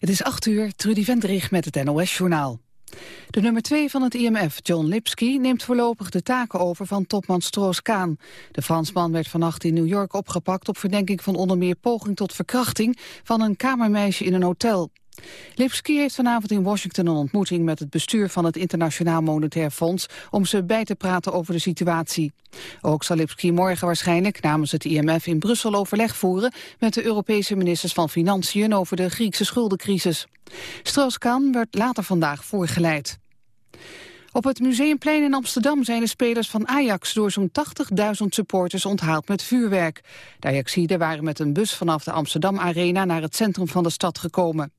Het is 8 uur, Trudy Vendrig met het NOS-journaal. De nummer 2 van het IMF, John Lipsky, neemt voorlopig de taken over van topman Stroos-Kaan. De Fransman werd vannacht in New York opgepakt op verdenking van onder meer poging tot verkrachting van een kamermeisje in een hotel. Lipsky heeft vanavond in Washington een ontmoeting met het bestuur van het Internationaal Monetair Fonds om ze bij te praten over de situatie. Ook zal Lipsky morgen waarschijnlijk namens het IMF in Brussel overleg voeren met de Europese ministers van Financiën over de Griekse schuldencrisis. Strauss-Kahn werd later vandaag voorgeleid. Op het Museumplein in Amsterdam zijn de spelers van Ajax door zo'n 80.000 supporters onthaald met vuurwerk. De Ajaxiden waren met een bus vanaf de Amsterdam Arena naar het centrum van de stad gekomen.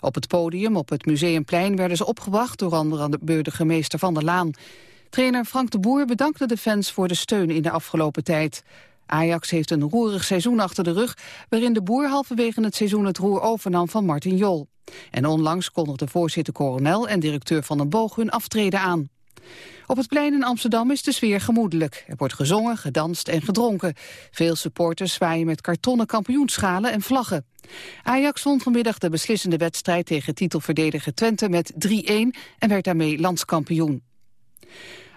Op het podium op het Museumplein werden ze opgewacht door andere burgemeester Van der Laan. Trainer Frank de Boer bedankte de fans voor de steun in de afgelopen tijd. Ajax heeft een roerig seizoen achter de rug... waarin de boer halverwege het seizoen het roer overnam van Martin Jol. En onlangs kondigde voorzitter Coronel en directeur Van den Boog hun aftreden aan. Op het plein in Amsterdam is de sfeer gemoedelijk. Er wordt gezongen, gedanst en gedronken. Veel supporters zwaaien met kartonnen kampioenschalen en vlaggen. Ajax won vanmiddag de beslissende wedstrijd tegen titelverdediger Twente met 3-1 en werd daarmee landskampioen.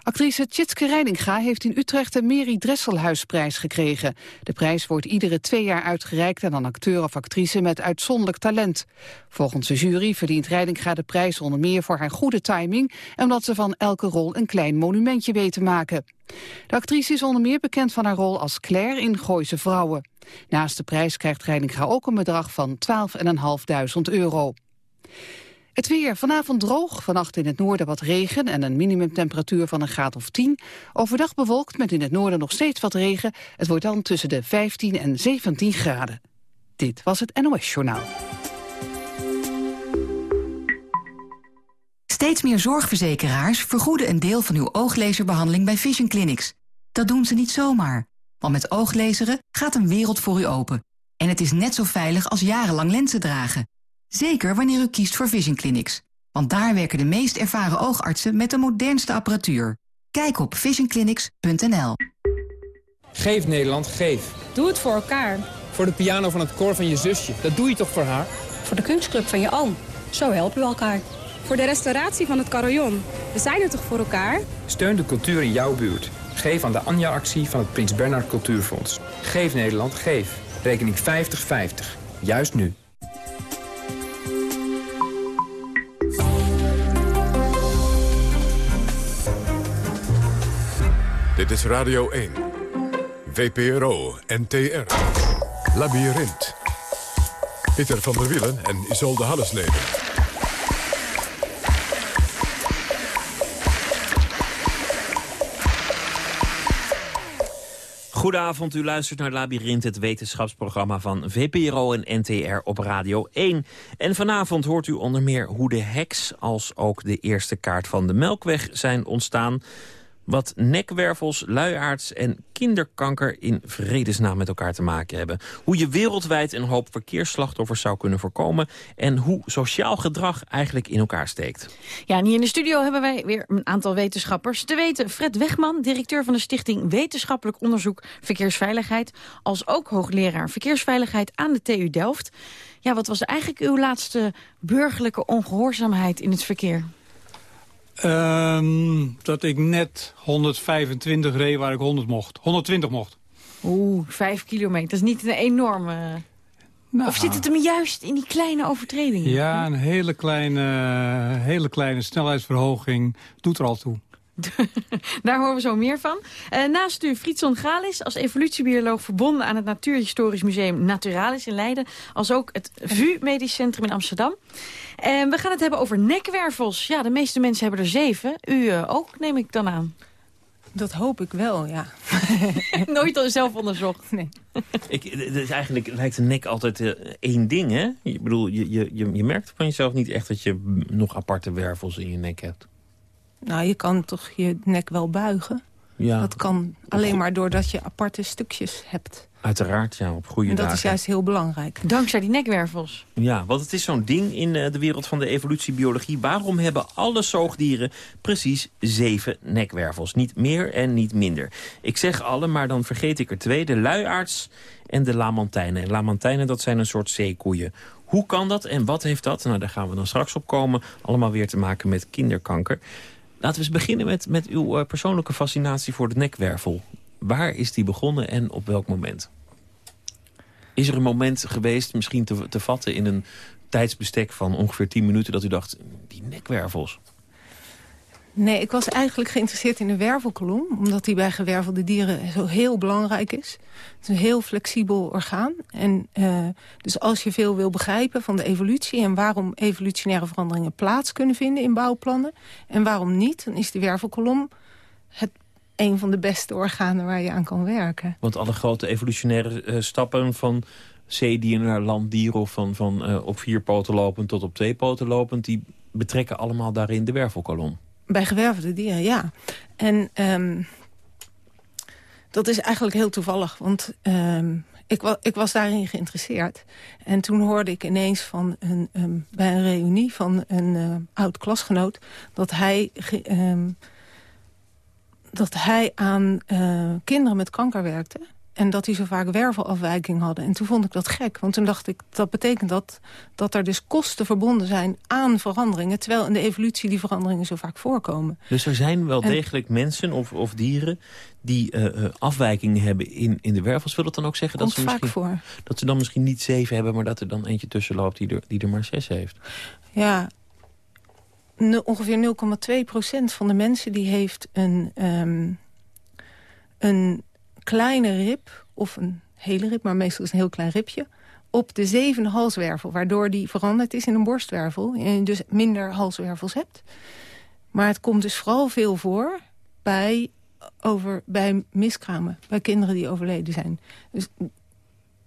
Actrice Tjitske Reininga heeft in Utrecht de Mary Dresselhuisprijs gekregen. De prijs wordt iedere twee jaar uitgereikt aan een acteur of actrice met uitzonderlijk talent. Volgens de jury verdient Reininga de prijs onder meer voor haar goede timing... en omdat ze van elke rol een klein monumentje weet te maken. De actrice is onder meer bekend van haar rol als Claire in Gooise Vrouwen. Naast de prijs krijgt Reininga ook een bedrag van 12.500 euro. Het weer vanavond droog, vannacht in het noorden wat regen en een minimumtemperatuur van een graad of 10. Overdag bewolkt met in het noorden nog steeds wat regen. Het wordt dan tussen de 15 en 17 graden. Dit was het NOS Journaal. Steeds meer zorgverzekeraars vergoeden een deel van uw ooglezerbehandeling bij Vision Clinics. Dat doen ze niet zomaar, want met ooglezeren gaat een wereld voor u open. En het is net zo veilig als jarenlang lenzen dragen. Zeker wanneer u kiest voor Vision Clinics. Want daar werken de meest ervaren oogartsen met de modernste apparatuur. Kijk op visionclinics.nl. Geef Nederland, geef. Doe het voor elkaar. Voor de piano van het koor van je zusje. Dat doe je toch voor haar? Voor de kunstclub van je oom. Zo helpen we elkaar. Voor de restauratie van het carillon. We zijn er toch voor elkaar? Steun de cultuur in jouw buurt. Geef aan de Anja-actie van het Prins Bernhard Cultuurfonds. Geef Nederland, geef. Rekening 50-50. Juist nu. Dit is Radio 1. VPRO NTR. Labyrinth. Pieter van der Wielen en Isolde Hallesleden. Goedenavond, u luistert naar Labyrinth, het wetenschapsprogramma van VPRO en NTR op Radio 1. En vanavond hoort u onder meer hoe de heks als ook de eerste kaart van de Melkweg zijn ontstaan wat nekwervels, luiaards en kinderkanker in vredesnaam met elkaar te maken hebben. Hoe je wereldwijd een hoop verkeersslachtoffers zou kunnen voorkomen... en hoe sociaal gedrag eigenlijk in elkaar steekt. Ja, en hier in de studio hebben wij weer een aantal wetenschappers. Te weten Fred Wegman, directeur van de Stichting Wetenschappelijk Onderzoek Verkeersveiligheid... als ook hoogleraar Verkeersveiligheid aan de TU Delft. Ja, wat was eigenlijk uw laatste burgerlijke ongehoorzaamheid in het verkeer? Um, dat ik net 125 reed waar ik 100 mocht. 120 mocht. Oeh, 5 kilometer. Dat is niet een enorme... Nou, of zit het hem juist in die kleine overtredingen? Ja, een hele kleine, hele kleine snelheidsverhoging doet er al toe. Daar horen we zo meer van. Uh, naast u Fritson Galis als evolutiebioloog verbonden aan het Natuurhistorisch Museum Naturalis in Leiden. Als ook het VU Medisch Centrum in Amsterdam. En we gaan het hebben over nekwervels. Ja, de meeste mensen hebben er zeven. U uh, ook, neem ik dan aan. Dat hoop ik wel, ja. Nooit al zelf onderzocht. Nee. Ik, is eigenlijk lijkt een nek altijd uh, één ding, hè? Ik bedoel, je, je, je merkt van jezelf niet echt dat je nog aparte wervels in je nek hebt. Nou, je kan toch je nek wel buigen. Ja. Dat kan alleen maar doordat je aparte stukjes hebt. Uiteraard, ja, op goede En dat dagen. is juist heel belangrijk. Dankzij die nekwervels. Ja, want het is zo'n ding in eh, de wereld van de evolutiebiologie. Waarom hebben alle zoogdieren precies zeven nekwervels? Niet meer en niet minder. Ik zeg alle, maar dan vergeet ik er twee. De luiaards en de lamantijnen. Lamantijnen, dat zijn een soort zeekoeien. Hoe kan dat en wat heeft dat? Nou, daar gaan we dan straks op komen. Allemaal weer te maken met kinderkanker. Laten we eens beginnen met, met uw eh, persoonlijke fascinatie voor de nekwervel. Waar is die begonnen en op welk moment? Is er een moment geweest, misschien te, te vatten in een tijdsbestek van ongeveer 10 minuten... dat u dacht, die nekwervels. Nee, ik was eigenlijk geïnteresseerd in de wervelkolom. Omdat die bij gewervelde dieren zo heel belangrijk is. Het is een heel flexibel orgaan. En uh, dus als je veel wil begrijpen van de evolutie... en waarom evolutionaire veranderingen plaats kunnen vinden in bouwplannen... en waarom niet, dan is die wervelkolom het een van de beste organen waar je aan kan werken. Want alle grote evolutionaire uh, stappen van zeedieren naar landdieren... of van, van uh, op vier poten lopend tot op twee poten lopend... die betrekken allemaal daarin de wervelkolom. Bij gewervelde dieren, ja. En um, dat is eigenlijk heel toevallig, want um, ik, ik, was daarin geïnteresseerd. En toen hoorde ik ineens van een, um, bij een reunie van een uh, oud klasgenoot... dat hij, dat hij aan uh, kinderen met kanker werkte... En dat die zo vaak wervelafwijking hadden. En toen vond ik dat gek. Want toen dacht ik, dat betekent dat, dat er dus kosten verbonden zijn aan veranderingen. Terwijl in de evolutie die veranderingen zo vaak voorkomen. Dus er zijn wel en, degelijk mensen of, of dieren die uh, afwijkingen hebben in, in de wervels. Wil dat dan ook zeggen dat ze, misschien, voor. dat ze dan misschien niet zeven hebben... maar dat er dan eentje tussen loopt die er, die er maar zes heeft? Ja, ongeveer 0,2% van de mensen die heeft een... Um, een kleine rib, of een hele rib, maar meestal is een heel klein ribje... op de zevende halswervel, waardoor die veranderd is in een borstwervel... en dus minder halswervels hebt. Maar het komt dus vooral veel voor bij, over, bij miskramen, bij kinderen die overleden zijn. Dus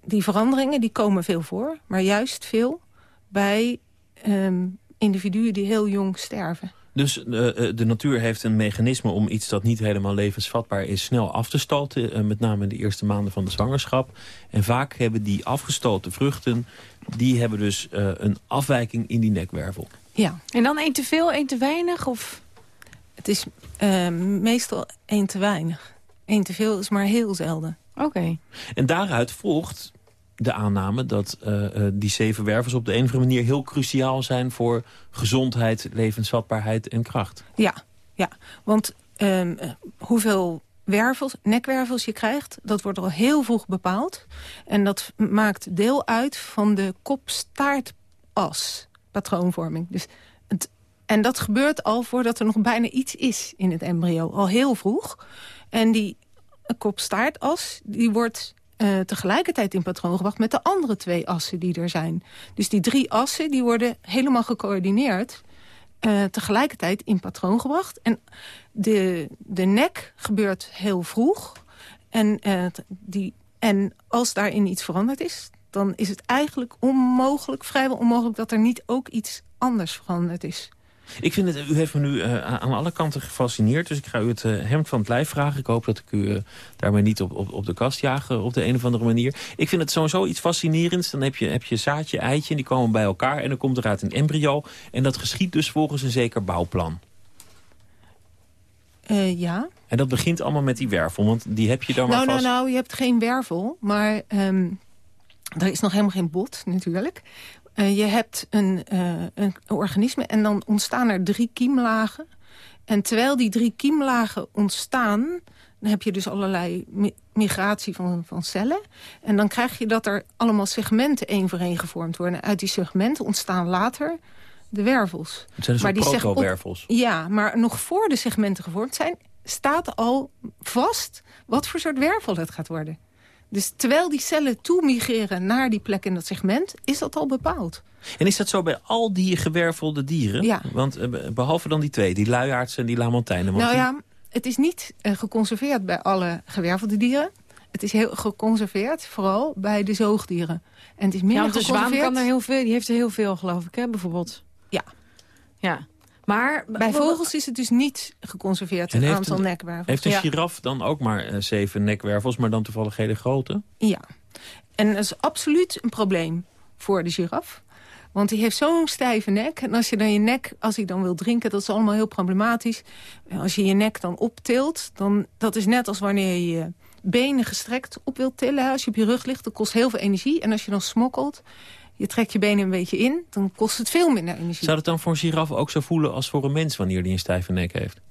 die veranderingen die komen veel voor, maar juist veel bij um, individuen die heel jong sterven. Dus uh, de natuur heeft een mechanisme om iets dat niet helemaal levensvatbaar is... snel af te stoten, uh, met name in de eerste maanden van de zwangerschap. En vaak hebben die afgestoten vruchten... die hebben dus uh, een afwijking in die nekwervel. Ja. En dan één te veel, één te weinig? Of? Het is meestal één te weinig. Eén te veel is maar heel zelden. Oké. Okay. En daaruit volgt de aanname dat uh, uh, die zeven wervels op de een of andere manier heel cruciaal zijn voor gezondheid, levensvatbaarheid en kracht. Ja, ja. want um, hoeveel wervels, nekwervels je krijgt, dat wordt al heel vroeg bepaald. En dat maakt deel uit van de kop-staart-as patroonvorming. Dus het, en dat gebeurt al voordat er nog bijna iets is in het embryo, al heel vroeg. En die kop-staartas, die wordt uh, tegelijkertijd in patroon gebracht met de andere twee assen die er zijn. Dus die drie assen die worden helemaal gecoördineerd uh, tegelijkertijd in patroon gebracht. En de, de nek gebeurt heel vroeg. En, uh, die, en als daarin iets veranderd is, dan is het eigenlijk onmogelijk, vrijwel onmogelijk... dat er niet ook iets anders veranderd is. Ik vind het, u heeft me nu uh, aan alle kanten gefascineerd. Dus ik ga u het uh, hemd van het lijf vragen. Ik hoop dat ik u uh, daarmee niet op, op, op de kast jaag op de een of andere manier. Ik vind het sowieso iets fascinerends. Dan heb je, heb je zaadje, eitje en die komen bij elkaar. En dan komt eruit een embryo. En dat geschiet dus volgens een zeker bouwplan. ja. En dat begint allemaal met die wervel. Want die heb je dan nou, maar vast. Nou, nou, je hebt geen wervel. Maar um, er is nog helemaal geen bot natuurlijk. Uh, je hebt een, uh, een organisme en dan ontstaan er drie kiemlagen. En terwijl die drie kiemlagen ontstaan... dan heb je dus allerlei mi migratie van, van cellen. En dan krijg je dat er allemaal segmenten één voor één gevormd worden. Uit die segmenten ontstaan later de wervels. Het zijn dus maar die proto-wervels. Ja, maar nog voor de segmenten gevormd zijn... staat al vast wat voor soort wervel het gaat worden. Dus terwijl die cellen toemigreren naar die plek in dat segment... is dat al bepaald. En is dat zo bij al die gewervelde dieren? Ja. Want uh, behalve dan die twee, die luiaards en die lamantijnen. Nou ja, het is niet uh, geconserveerd bij alle gewervelde dieren. Het is heel geconserveerd, vooral bij de zoogdieren. En het is minder ja, want de zwaan kan er heel veel, die heeft er heel veel, geloof ik, hè, bijvoorbeeld. Ja. Ja. Maar Bij vogels is het dus niet geconserveerd, En het aantal een- nekwervels. Heeft een Ja. giraf dan ook maar eh, zeven nekwervels, maar dan toevallig hele grote? Ja. En dat is absoluut een probleem voor de giraf. Want die heeft zo'n stijve nek. En als je dan je nek, als hij dan wil drinken, dat is allemaal heel problematisch. Als je je nek dan optilt, dan dat is net als wanneer je je benen gestrekt op wilt tillen. Als je op je rug ligt, dat kost heel veel energie. En als je dan smokkelt, je trekt je benen een beetje in, dan kost het veel minder energie. Zou het dan voor een giraf ook zo voelen als voor een mens wanneer die een stijve nek heeft?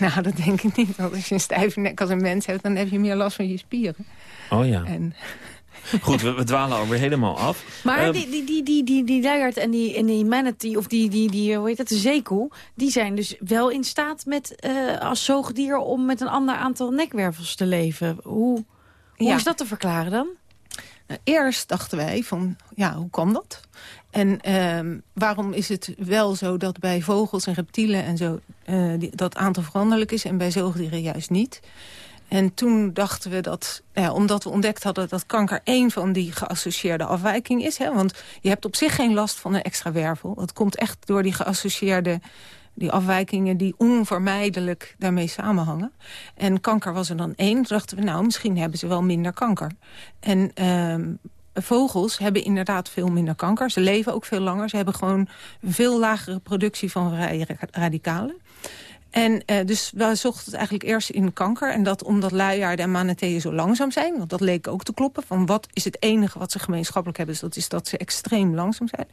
Nou, dat denk ik niet. Want als je een stijve nek als een mens hebt, dan heb je meer last van je spieren. Oh ja. En Goed, we, we dwalen alweer helemaal af. Maar Ehm, die, die, die, die, die, die luiaard en die, en die manatee, of die, die, die, hoe heet dat, de zeekoe... die zijn dus wel in staat met, eh, als zoogdier om met een ander aantal nekwervels te leven. Hoe, hoe Ja. is dat te verklaren dan? Nou, eerst dachten wij van, ja, hoe kan dat? En ehm, waarom is het wel zo dat bij vogels en reptielen en zo... eh, dat aantal veranderlijk is en bij zoogdieren juist niet? En toen dachten we dat, nou ja, omdat we ontdekt hadden... dat kanker één van die geassocieerde afwijkingen is. Hè, want je hebt op zich geen last van een extra wervel. Dat komt echt door die geassocieerde die afwijkingen die onvermijdelijk daarmee samenhangen. En kanker was er dan één. Dachten we, nou, misschien hebben ze wel minder kanker. En ehm, vogels hebben inderdaad veel minder kanker. Ze leven ook veel langer. Ze hebben gewoon veel lagere productie van vrije ra- radicalen. En eh, dus we zochten het eigenlijk eerst in kanker. En dat omdat luiaarden en manateeën zo langzaam zijn. Want dat leek ook te kloppen. Van wat is het enige wat ze gemeenschappelijk hebben? Dus dat is dat ze extreem langzaam zijn.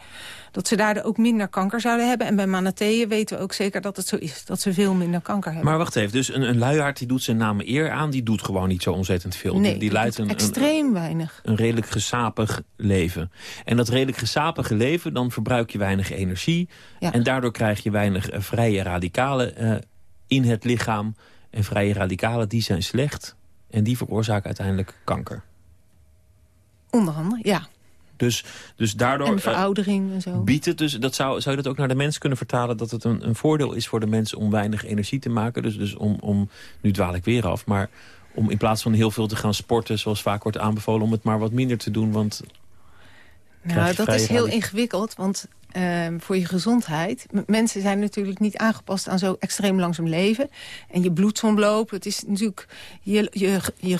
Dat ze daardoor ook minder kanker zouden hebben. En bij manateeën weten we ook zeker dat het zo is. Dat ze veel minder kanker hebben. Maar wacht even, dus een, een luiaard die doet zijn naam eer aan... die doet gewoon niet zo ontzettend veel. nee, die leidt een, een, extreem weinig. een redelijk gesapig leven. En dat redelijk gesapige leven, dan verbruik je weinig energie. Ja. En daardoor krijg je weinig eh, vrije radicalen eh, in het lichaam. En vrije radicalen, die zijn slecht. En die veroorzaken uiteindelijk kanker. Onder andere, ja. Dus, dus daardoor En eh, veroudering en zo. biedt het dus... Dat zou, zou je dat ook naar de mens kunnen vertalen... dat het een, een voordeel is voor de mens om weinig energie te maken? Dus, dus om, om... Nu dwaal ik weer af, maar om in plaats van heel veel te gaan sporten... zoals vaak wordt aanbevolen, om het maar wat minder te doen. Want Nou, dat is heel ingewikkeld, want ehm, voor je gezondheid... m- mensen zijn natuurlijk niet aangepast aan zo extreem langzaam leven. En je bloedsomloop, het is natuurlijk... Je, je, je,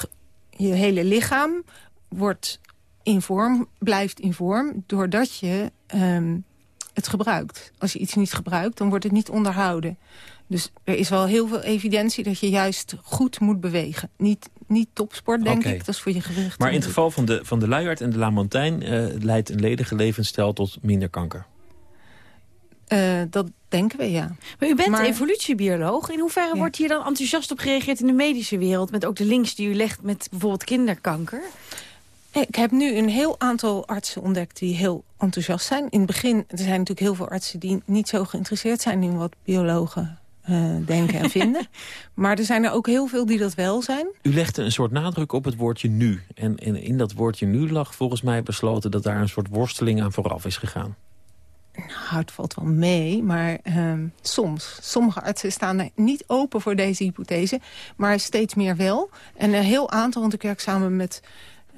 je hele lichaam wordt in vorm, blijft in vorm... doordat je ehm, het gebruikt. Als je iets niet gebruikt, dan wordt het niet onderhouden. Dus er is wel heel veel evidentie dat je juist goed moet bewegen. Niet, niet topsport, denk ik. Dat is voor je gewicht. Maar in het geval van de, van de luiaard en de lamantijn... eh, leidt een ledige levensstijl tot minder kanker. Eh, dat denken we, ja. Maar u bent Maar- evolutiebioloog. In hoeverre Ja. wordt hier dan enthousiast op gereageerd in de medische wereld... met ook de links die u legt met bijvoorbeeld kinderkanker? Ik heb nu een heel aantal artsen ontdekt die heel enthousiast zijn. In het begin, er zijn natuurlijk heel veel artsen die niet zo geïnteresseerd zijn in wat biologen eh, denken en vinden. Maar er zijn er ook heel veel die dat wel zijn. U legde een soort nadruk op het woordje nu. En, en in dat woordje nu lag volgens mij besloten... dat daar een soort worsteling aan vooraf is gegaan. Nou, het valt wel mee, maar ehm, soms. Sommige artsen staan er niet open voor deze hypothese, maar steeds meer wel. En een heel aantal, want ik werk samen met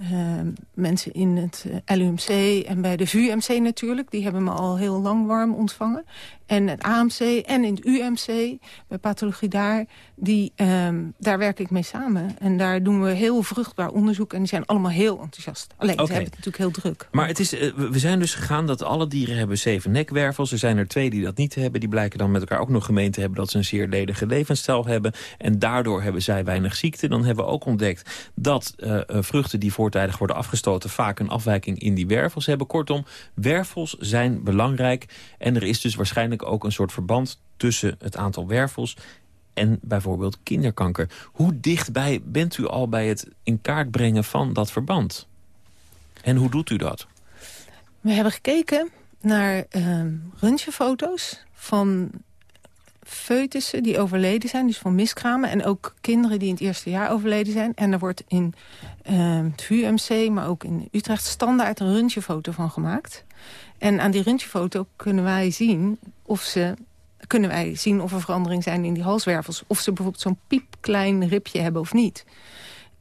ehm, mensen in het eh, LUMC en bij de VUMC natuurlijk. Die hebben me al heel lang warm ontvangen. En het AMC en in het UMC, bij pathologie daar, die, ehm, daar werk ik mee samen. En daar doen we heel vruchtbaar onderzoek en die zijn allemaal heel enthousiast. Alleen, ze hebben het natuurlijk heel druk. Maar het is, eh, we we zijn dus gegaan dat alle dieren hebben zeven nekwervels. Er zijn er twee die dat niet hebben. Die blijken dan met elkaar ook nog gemeen te hebben... dat ze een zeer ledige levensstijl hebben. En daardoor hebben zij weinig ziekte. Dan hebben we ook ontdekt dat eh, eh, vruchten die voortijdig worden afgestoten... vaak een afwijking in die wervels hebben. Kortom, wervels zijn belangrijk. En er is dus waarschijnlijk ook een soort verband tussen het aantal wervels... en bijvoorbeeld kinderkanker. Hoe dichtbij bent u al bij het in kaart brengen van dat verband? En hoe doet u dat? We hebben gekeken naar ehm röntgenfoto's van foetussen die overleden zijn. Dus van miskramen. En ook kinderen die in het eerste jaar overleden zijn. En er wordt in ehm het VUMC, maar ook in Utrecht standaard een röntgenfoto van gemaakt. En aan die röntgenfoto kunnen wij zien of ze kunnen wij zien of er veranderingen zijn in die halswervels. Of ze bijvoorbeeld zo'n piepklein ribje hebben of niet.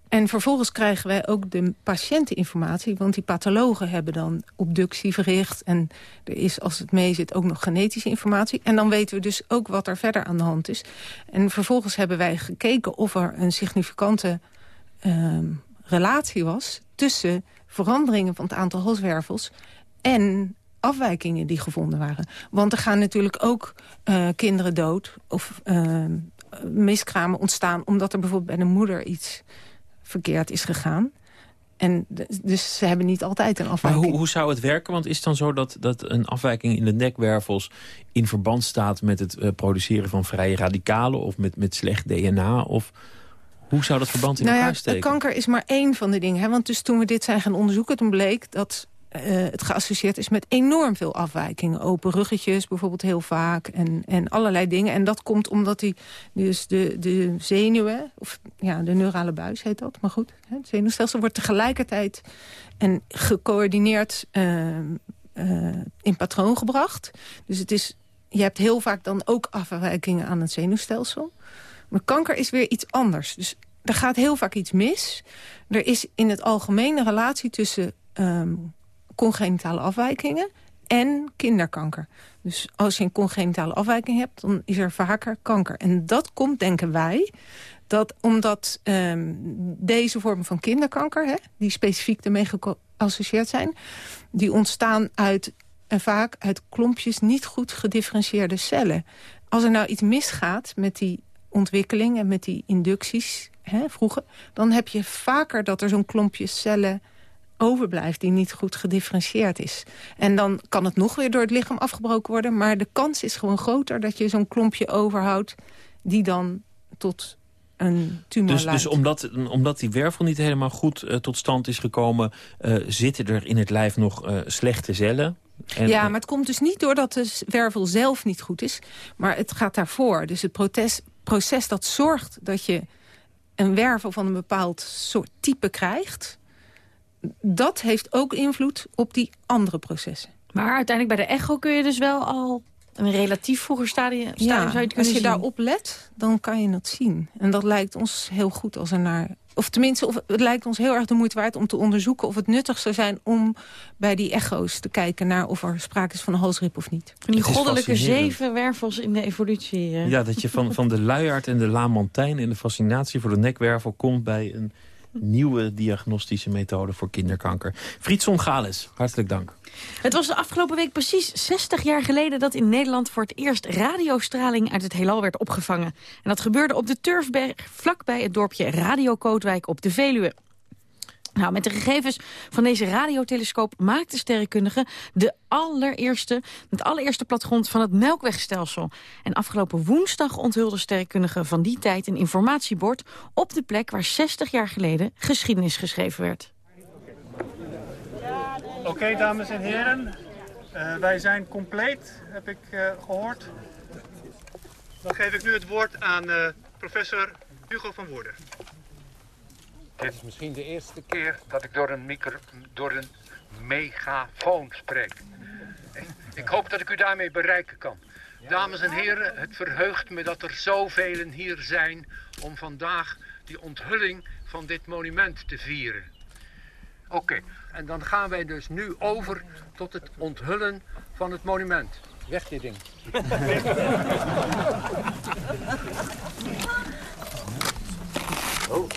En vervolgens krijgen wij ook de patiënteninformatie... want die pathologen hebben dan obductie verricht... en er is, als het mee zit, ook nog genetische informatie. En dan weten we dus ook wat er verder aan de hand is. En vervolgens hebben wij gekeken of er een significante uh, relatie was... tussen veranderingen van het aantal halswervels... en afwijkingen die gevonden waren. Want er gaan natuurlijk ook uh, kinderen dood... of uh, miskramen ontstaan omdat er bijvoorbeeld bij de moeder iets verkeerd is gegaan. En dus ze hebben niet altijd een afwijking. Maar hoe, hoe, zou het werken? Want is het dan zo dat, dat een afwijking in de nekwervels... in verband staat met het uh, produceren van vrije radicalen... of met, met slecht DNA? Of hoe zou dat verband in nou elkaar ja, steken? Kanker is maar één van de dingen. Hè? Want dus toen we dit zijn gaan onderzoeken... toen bleek dat het geassocieerd is met enorm veel afwijkingen. Open ruggetjes bijvoorbeeld heel vaak en, en allerlei dingen. En dat komt omdat die, dus de, de zenuwen, of ja, de neurale buis heet dat, maar goed. Het zenuwstelsel wordt tegelijkertijd en gecoördineerd uh, uh, in patroon gebracht. Dus het is, je hebt heel vaak dan ook afwijkingen aan het zenuwstelsel. Maar kanker is weer iets anders. Dus er gaat heel vaak iets mis. Er is in het algemeen een relatie tussen... Um, congenitale afwijkingen en kinderkanker. Dus als je een congenitale afwijking hebt, dan is er vaker kanker. En dat komt, denken wij, dat omdat um, deze vormen van kinderkanker... Hè, die specifiek ermee geassocieerd zijn... die ontstaan uit, en vaak uit klompjes niet goed gedifferentieerde cellen. Als er nou iets misgaat met die ontwikkeling en met die inducties hè, vroeger... dan heb je vaker dat er zo'n klompje cellen overblijft die niet goed gedifferentieerd is. En dan kan het nog weer door het lichaam afgebroken worden... maar de kans is gewoon groter dat je zo'n klompje overhoudt... die dan tot een tumor dus, leidt. Dus omdat, omdat die wervel niet helemaal goed uh, tot stand is gekomen... Uh, zitten er in het lijf nog uh, slechte cellen... En, ja, maar het komt dus niet doordat de wervel zelf niet goed is. Maar het gaat daarvoor. Dus het proces, proces dat zorgt dat je een wervel van een bepaald soort type krijgt dat heeft ook invloed op die andere processen. Maar uiteindelijk bij de echo kun je dus wel al een relatief vroeger stadium, stadium ja, zou je als je zien. daarop let, dan kan je het zien. En dat lijkt ons heel goed als er naar... Of tenminste, of het lijkt ons heel erg de moeite waard om te onderzoeken... of het nuttig zou zijn om bij die echo's te kijken... naar of er sprake is van een halsrip of niet. Die goddelijke zeven wervels in de evolutie. Uh. Ja, dat je van, van de luiaard en de lamantijn... en de fascinatie voor de nekwervel komt bij een nieuwe diagnostische methode voor kinderkanker. Frietson Gales, hartelijk dank. Het was de afgelopen week precies 60 jaar geleden... dat in Nederland voor het eerst radiostraling uit het heelal werd opgevangen. En dat gebeurde op de Turfberg, vlakbij het dorpje Radio Kootwijk op de Veluwe. Nou, met de gegevens van deze radiotelescoop maakte sterrenkundigen de allereerste, het allereerste plattegrond van het Melkwegstelsel. En afgelopen woensdag onthulde sterrenkundigen van die tijd een informatiebord op de plek waar 60 jaar geleden geschiedenis geschreven werd. Oké, dames en heren. Uh, wij zijn compleet, heb ik uh, gehoord. Dan geef ik nu het woord aan uh, professor Hugo van Woerden. Dit is misschien de eerste keer dat ik door een, micro, door een megafoon spreek. Ik hoop dat ik u daarmee bereiken kan. Dames en heren, het verheugt me dat er zoveel hier zijn om vandaag die onthulling van dit monument te vieren. Oké, okay, en dan gaan wij dus nu over tot het onthullen van het monument. Weg dit ding. oh.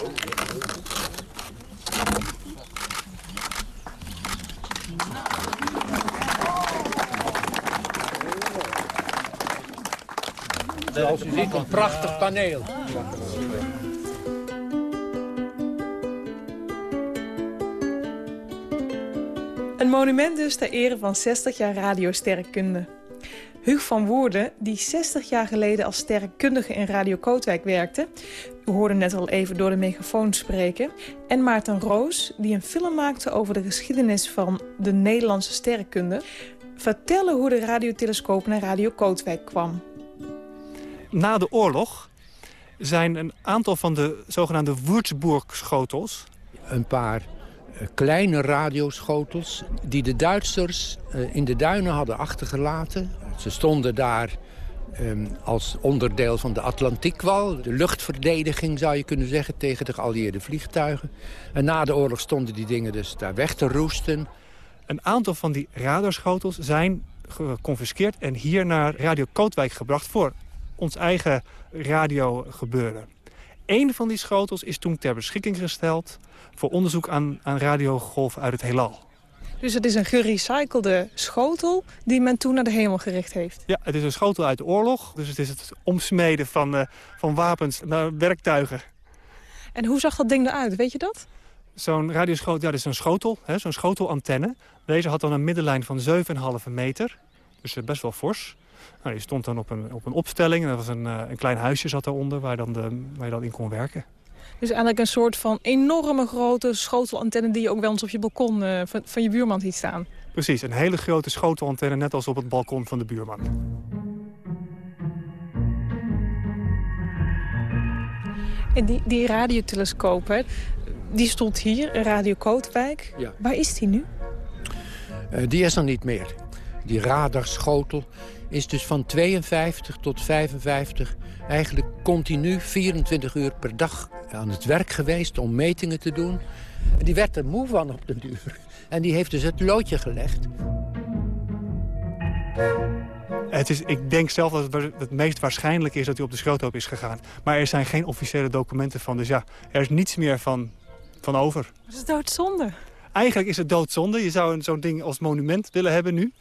Zoals u ziet, een prachtig paneel. Een monument dus ter ere van 60 jaar radiosterrenkunde. Huug van Woerden, die 60 jaar geleden als sterrenkundige in Radio Kootwijk werkte... u hoorde net al even door de megafoon spreken... en Maarten Roos, die een film maakte over de geschiedenis van de Nederlandse sterrenkunde... vertellen hoe de radiotelescoop naar Radio Kootwijk kwam. Na de oorlog zijn een aantal van de zogenaamde Würzburg-schotels... Een paar kleine radioschotels die de Duitsers in de duinen hadden achtergelaten. Ze stonden daar ehm, als onderdeel van de Atlantiekwal. De luchtverdediging zou je kunnen zeggen tegen de geallieerde vliegtuigen. En na de oorlog stonden die dingen dus daar weg te roesten. Een aantal van die radarschotels zijn geconfiskeerd en hier naar Radio Kootwijk gebracht voor ons eigen radiogebeuren. Eén van die schotels is toen ter beschikking gesteld voor onderzoek aan, aan radiogolven uit het heelal. Dus het is een gerecyclede schotel die men toen naar de hemel gericht heeft? Ja, het is een schotel uit de oorlog. Dus het is het omsmeden van, uh, van wapens naar werktuigen. En hoe zag dat ding eruit, weet je dat? Zo'n radioschotel, ja, dat is een schotel, zo'n schotelantenne. Deze had dan een middenlijn van 7,5 meter. Dus eh, best wel fors. Nou, die stond dan op een, op een opstelling. En dat was een, uh, een klein huisje zat daaronder waar, dan de, waar je dan in kon werken. Dus eigenlijk een soort van enorme grote schotelantenne... die je ook wel eens op je balkon uh, van, van, je buurman ziet staan. Precies, een hele grote schotelantenne, net als op het balkon van de buurman. En die, die radiotelescoop, hè, die stond hier, Radio Kootwijk. Ja. Waar is die nu? Uh, die is er niet meer. Die radarschotel is dus van 52 tot 55 eigenlijk continu 24 uur per dag aan het werk geweest om metingen te doen. En die werd er moe van op de duur. En die heeft dus het loodje gelegd. Het is, ik denk zelf dat het, het meest waarschijnlijk is dat hij op de schroothoop is gegaan. Maar er zijn geen officiële documenten van. Dus ja, er is niets meer van, van over. Dat is doodzonde. Eigenlijk is het doodzonde. Je zou zo'n ding als monument willen hebben nu.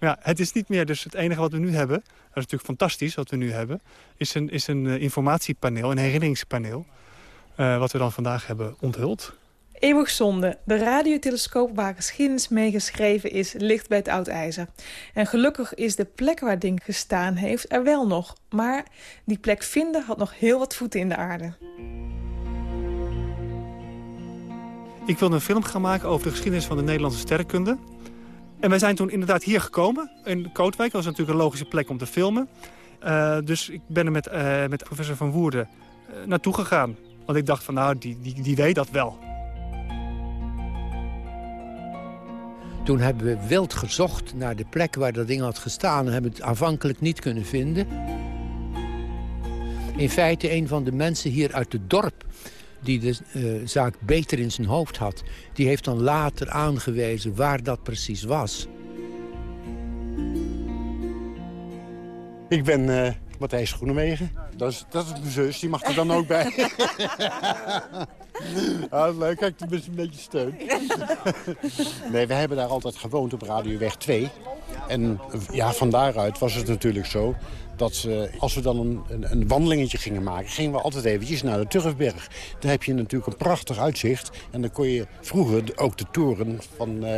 Maar ja, het is niet meer. Dus het enige wat we nu hebben, dat is natuurlijk fantastisch wat we nu hebben... is een, is een uh, informatiepaneel, een herinneringspaneel... Uh, wat we dan vandaag hebben onthuld. Eeuwig zonde. De radiotelescoop waar geschiedenis mee geschreven is, ligt bij het oud-ijzer. En gelukkig is de plek waar ding gestaan heeft er wel nog. Maar die plek vinden had nog heel wat voeten in de aarde. Ik wilde een film gaan maken over de geschiedenis van de Nederlandse sterrenkunde. En wij zijn toen inderdaad hier gekomen, in Kootwijk. Dat was natuurlijk een logische plek om te filmen. Uh, dus ik ben er met, uh, met professor Van Woerden uh, naartoe gegaan. Want ik dacht van nou, die, die, die weet dat wel. Toen hebben we wild gezocht naar de plek waar dat ding had gestaan... en hebben het aanvankelijk niet kunnen vinden. In feite een van de mensen hier uit het dorp... die de uh, zaak beter in zijn hoofd had... die heeft dan later aangewezen waar dat precies was. Ik ben uh, Matthijs Groenewegen. Dat is, dat is mijn zus, die mag er dan ook bij. ah, leuk, kijk, een beetje steun. nee, we hebben daar altijd gewoond op Radioweg 2. En ja, van daaruit was het natuurlijk zo dat uh, als we dan een, een, een, wandelingetje gingen maken... gingen we altijd eventjes naar de Turfberg. Daar heb je natuurlijk een prachtig uitzicht. En dan kon je vroeger ook de toren van, uh,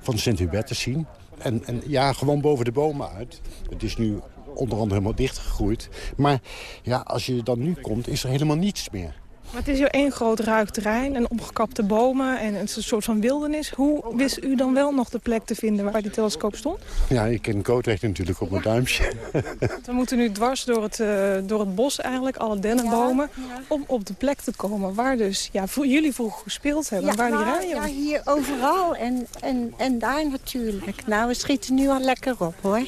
van Sint-Hubertus zien. En, en ja, gewoon boven de bomen uit. Het is nu onder andere helemaal dichtgegroeid. Maar ja, als je dan nu komt, is er helemaal niets meer. Maar het is hier één groot ruig terrein en opgekapte bomen en het is een soort van wildernis. Hoe wist u dan wel nog de plek te vinden waar die telescoop stond? Ja, ik ken Kootrecht natuurlijk op mijn duimpje. We moeten nu dwars door het, uh, door het bos eigenlijk, alle dennenbomen, om op de plek te komen waar dus ja, jullie vroeger gespeeld hebben. Ja, waar die nou, radio ja, hier overal en, en, en daar natuurlijk. Nou, we schieten nu al lekker op hoor.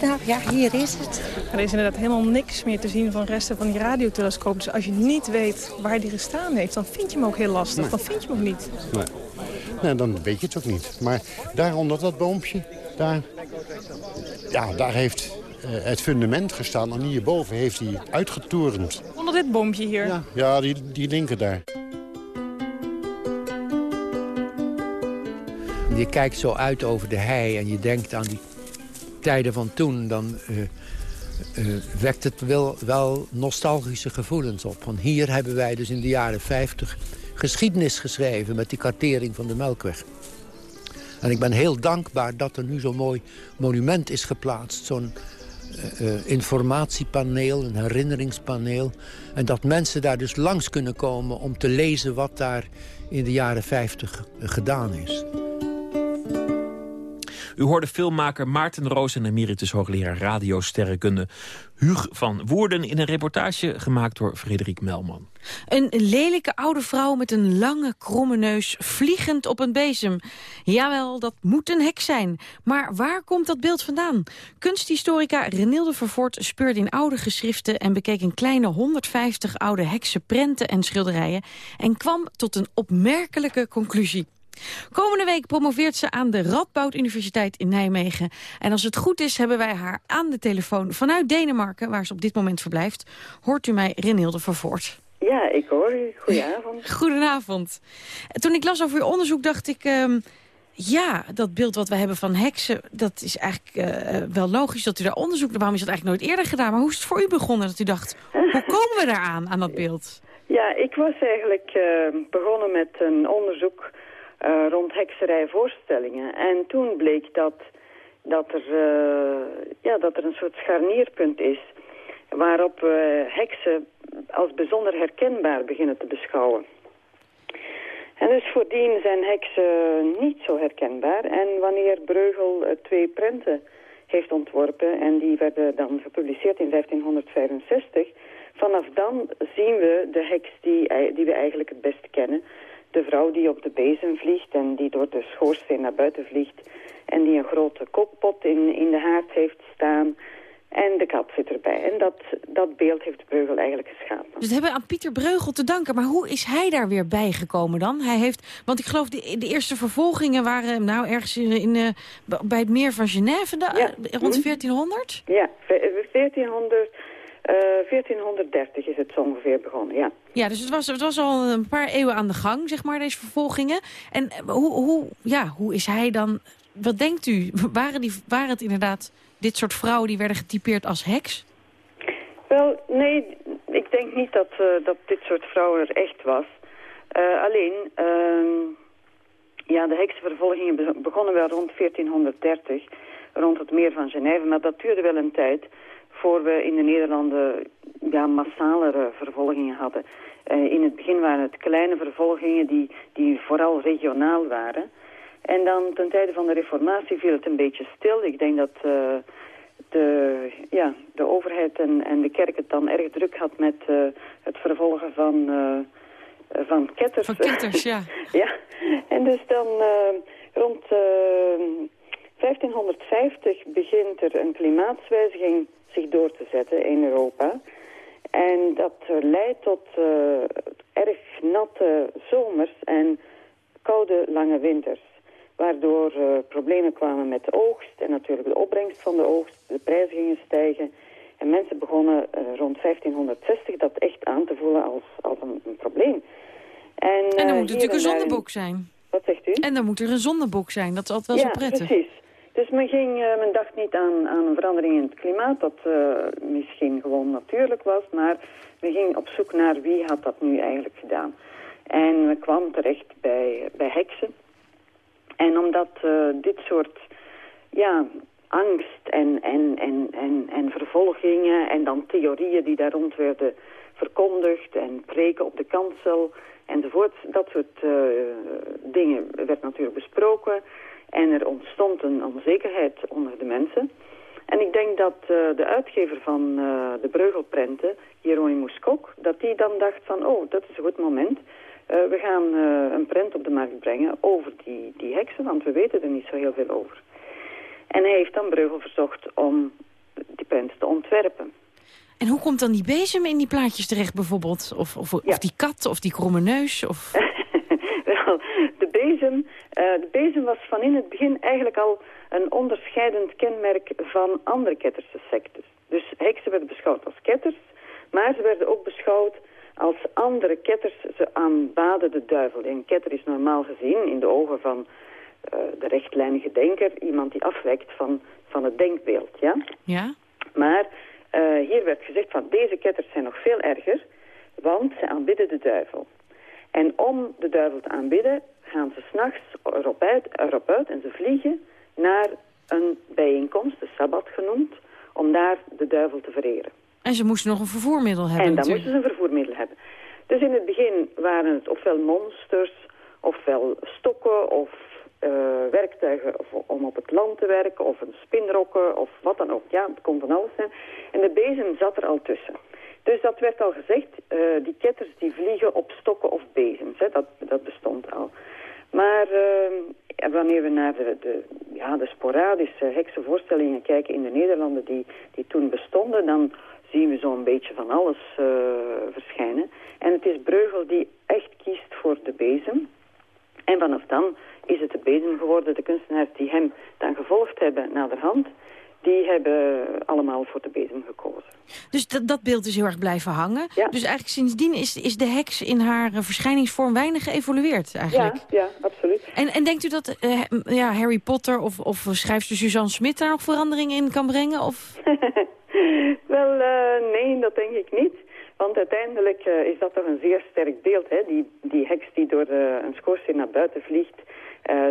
Nou ja, hier is het. Er is inderdaad helemaal niks meer te zien van resten van die radiotelescoop. Dus als je niet weet waar die gestaan heeft, dan vind je hem ook heel lastig. Nee. Dan vind je hem ook niet. Nee. nee, dan weet je het ook niet. Maar daar onder dat boompje, daar, ja, daar heeft uh, het fundament gestaan. En hierboven heeft hij uitgetorend. Onder dit boompje hier? Ja, ja die, die linker daar. Je kijkt zo uit over de hei en je denkt aan die tijden van toen... dan uh, uh, wekt het wel, wel nostalgische gevoelens op. Want hier hebben wij dus in de jaren 50 geschiedenis geschreven... met die kartering van de Melkweg. En ik ben heel dankbaar dat er nu zo'n mooi monument is geplaatst. Zo'n uh, informatiepaneel, een herinneringspaneel. En dat mensen daar dus langs kunnen komen om te lezen wat daar in de jaren 50 gedaan is. U hoorde filmmaker Maarten Roos en emeritus hoogleraar radiosterrenkunde Huug van Woerden... in een reportage gemaakt door Frederik Melman. Een lelijke oude vrouw met een lange, kromme neus vliegend op een bezem. Jawel, dat moet een hek zijn. Maar waar komt dat beeld vandaan? Kunsthistorica Renilde Vervoort speurde in oude geschriften... en bekeek een kleine 150 oude heksen, prenten en schilderijen... en kwam tot een opmerkelijke conclusie. Komende week promoveert ze aan de Radboud Universiteit in Nijmegen. En als het goed is, hebben wij haar aan de telefoon vanuit Denemarken... waar ze op dit moment verblijft. Hoort u mij, Renilde Vervoort? Ja, ik hoor u. Goedenavond. Goedenavond. Toen ik las over uw onderzoek dacht ik... Um, ja, dat beeld wat we hebben van heksen, dat is eigenlijk uh, wel logisch dat u daar onderzoek naar. Waarom is dat eigenlijk nooit eerder gedaan? Maar hoe is het voor u begonnen dat u dacht, hoe komen we daaraan, aan dat beeld? Ja, ik was eigenlijk uh, begonnen met een onderzoek uh, rond hekserijvoorstellingen. En toen bleek dat, dat, er, ja, dat er een soort scharnierpunt is waarop we heksen als bijzonder herkenbaar beginnen te beschouwen. En dus voordien zijn heksen niet zo herkenbaar. En wanneer Breugel twee prenten heeft ontworpen... en die werden dan gepubliceerd in 1565... vanaf dan zien we de heks die, die we eigenlijk het beste kennen. De vrouw die op de bezem vliegt en die door de schoorsteen naar buiten vliegt... en die een grote kookpot in, in de haard heeft staan... En de kat zit erbij. En dat, dat beeld heeft Breugel eigenlijk geschapen. Dus dat hebben we aan Pieter Breugel te danken. Maar hoe is hij daar weer bijgekomen dan? Hij heeft, want ik geloof de, de eerste vervolgingen waren nou ergens in, in uh, bij het meer van Genève da, ja. rond 1400? Mhm. Ja, 1400, uh, 1430 is het zo ongeveer begonnen, ja. Ja, dus het was, het was al een paar eeuwen aan de gang, zeg maar, deze vervolgingen. En hoe, hoe, ja, hoe is hij dan... Wat denkt u? Waren, die, waren het inderdaad dit soort vrouwen die werden getypeerd als heks? Wel, nee, ik denk niet dat, uh, dat dit soort vrouwen er echt was. Uh, alleen, uh, ja, de heksenvervolgingen begonnen wel rond 1430, rond het meer van Genève. Maar dat duurde wel een tijd voor we in de Nederlanden ja, massalere vervolgingen hadden. Uh, in het begin waren het kleine vervolgingen die, die vooral regionaal waren. En dan ten tijde van de reformatie viel het een beetje stil. Ik denk dat uh, de, ja, de overheid en, en de kerk het dan erg druk had met uh, het vervolgen van, van ketters. Van ketters, ja. ja, en dus dan rond 1550 begint er een klimaatswijziging zich door te zetten in Europa. En dat leidt tot erg natte zomers en koude lange winters waardoor uh, problemen kwamen met de oogst en natuurlijk de opbrengst van de oogst. De prijzen gingen stijgen en mensen begonnen uh, rond 1560 dat echt aan te voelen als, als een, een probleem. En, en dan moet natuurlijk een zondebok zijn. Wat zegt u? En dan moet er een zondebok zijn, dat is altijd wel ja, zo prettig. precies. Dus men, ging, men dacht niet aan, aan een verandering in het klimaat, dat misschien gewoon natuurlijk was, maar men ging op zoek naar wie had dat nu eigenlijk gedaan. En men kwam terecht bij, bij heksen. En omdat uh, dit soort ja, angst en, en, en, en, en vervolgingen en dan theorieën die daar rond werden verkondigd en preken op de kansel enzovoort, dat soort dingen werd natuurlijk besproken. En er ontstond een onzekerheid onder de mensen. En ik denk dat uh, de uitgever van uh, de Breugelprenten, Hieronymus Kok, dat die dan dacht van, oh, dat is een goed moment. Uh, we gaan een prent op de markt brengen over die, die heksen, want we weten er niet zo heel veel over. En hij heeft dan Breugel verzocht om die prent te ontwerpen. En hoe komt dan die bezem in die plaatjes terecht bijvoorbeeld? Of, of, ja. of die kat, of die kromme neus? Of... De bezem, uh, de bezem was van in het begin eigenlijk al een onderscheidend kenmerk van andere ketterse sectes. Dus heksen werden beschouwd als ketters, maar ze werden ook beschouwd als andere ketters ze aanbaden de duivel. Een ketter is normaal gezien in de ogen van uh, de rechtlijnige denker iemand die afwijkt van, van het denkbeeld. Ja? ja. Maar uh, hier werd gezegd van deze ketters zijn nog veel erger, want ze aanbidden de duivel. En om de duivel te aanbidden gaan ze s'nachts erop uit, erop uit en ze vliegen naar een bijeenkomst, de Sabbat genoemd, om daar de duivel te vereren. En ze moesten nog een vervoermiddel hebben En dan natuurlijk. moesten ze een vervoermiddel hebben. Dus in het begin waren het ofwel monsters, ofwel stokken of uh, werktuigen om op het land te werken, of een spinrokken, of wat dan ook. Ja, het kon van alles zijn. En de bezem zat er al tussen. Dus dat werd al gezegd, uh, die ketters die vliegen op stokken of bezems. Hè, dat, dat bestond al. Maar uh, wanneer we naar de, de, ja, de sporadische heksenvoorstellingen kijken in de Nederlanden die, die toen bestonden, dan zien we zo'n beetje van alles uh, verschijnen. En het is Breugel die echt kiest voor de bezem. En vanaf dan is het de bezem geworden. De kunstenaars die hem dan gevolgd hebben naderhand die hebben allemaal voor de bezem gekozen. Dus dat, dat beeld is heel erg blijven hangen. Ja. Dus eigenlijk sindsdien is, is de heks in haar uh, verschijningsvorm weinig geëvolueerd eigenlijk. Ja, ja absoluut. En, en denkt u dat uh, ja, Harry Potter of, of schrijfster Suzanne Smit daar nog veranderingen in kan brengen? Of? Wel, uh, nee, dat denk ik niet. Want uiteindelijk is dat toch een zeer sterk beeld. Hè? Die, die heks die door een schoorsteen naar buiten vliegt,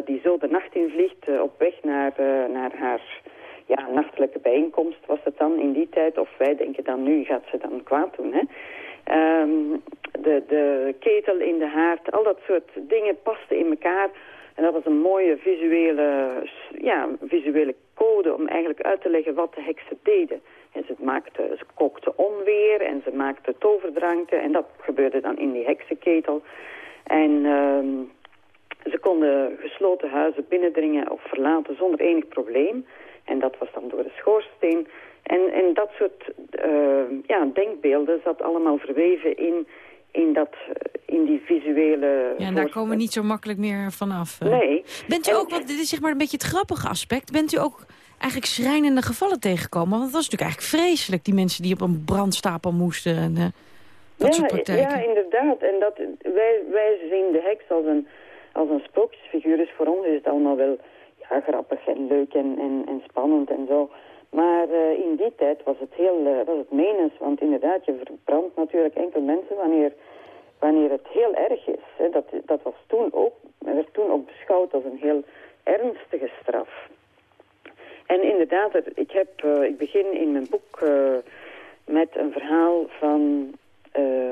die zo de nacht in vliegt op weg naar, naar haar ja, nachtelijke bijeenkomst was het dan in die tijd. Of wij denken dan nu gaat ze dan kwaad doen. Hè? Um, de, de ketel in de haard, al dat soort dingen pasten in elkaar. En dat was een mooie visuele, ja, visuele code om eigenlijk uit te leggen wat de heksen deden. En ze, maakten, ze kookten onweer en ze maakten toverdranken. En dat gebeurde dan in die heksenketel. En um, ze konden gesloten huizen binnendringen of verlaten zonder enig probleem. En dat was dan door de schoorsteen. En, en dat soort uh, ja, denkbeelden zat allemaal verweven in, in, dat, eh, in die visuele... Ja, daar komen we niet zo makkelijk meer vanaf. Uh. Nee. Bent u ook, want dit is zeg maar een beetje het grappige aspect... bent u ook eigenlijk schrijnende gevallen tegengekomen? Want dat was natuurlijk eigenlijk vreselijk, die mensen die op een brandstapel moesten... En, uh, dat ja, soort praktijken. Ja, inderdaad. En dat, wij, wij zien de heks als een, als een sprookjesfiguur. Dus voor ons is het allemaal wel ja, grappig en leuk en, en, en spannend en zo. Maar uh, in die tijd was het heel uh, was het menens, want inderdaad, je verbrandt natuurlijk enkel mensen wanneer, wanneer het heel erg is. Hè. Dat, dat was toen ook, werd toen ook beschouwd als een heel ernstige straf. En inderdaad, ik, heb, uh, ik begin in mijn boek met een verhaal van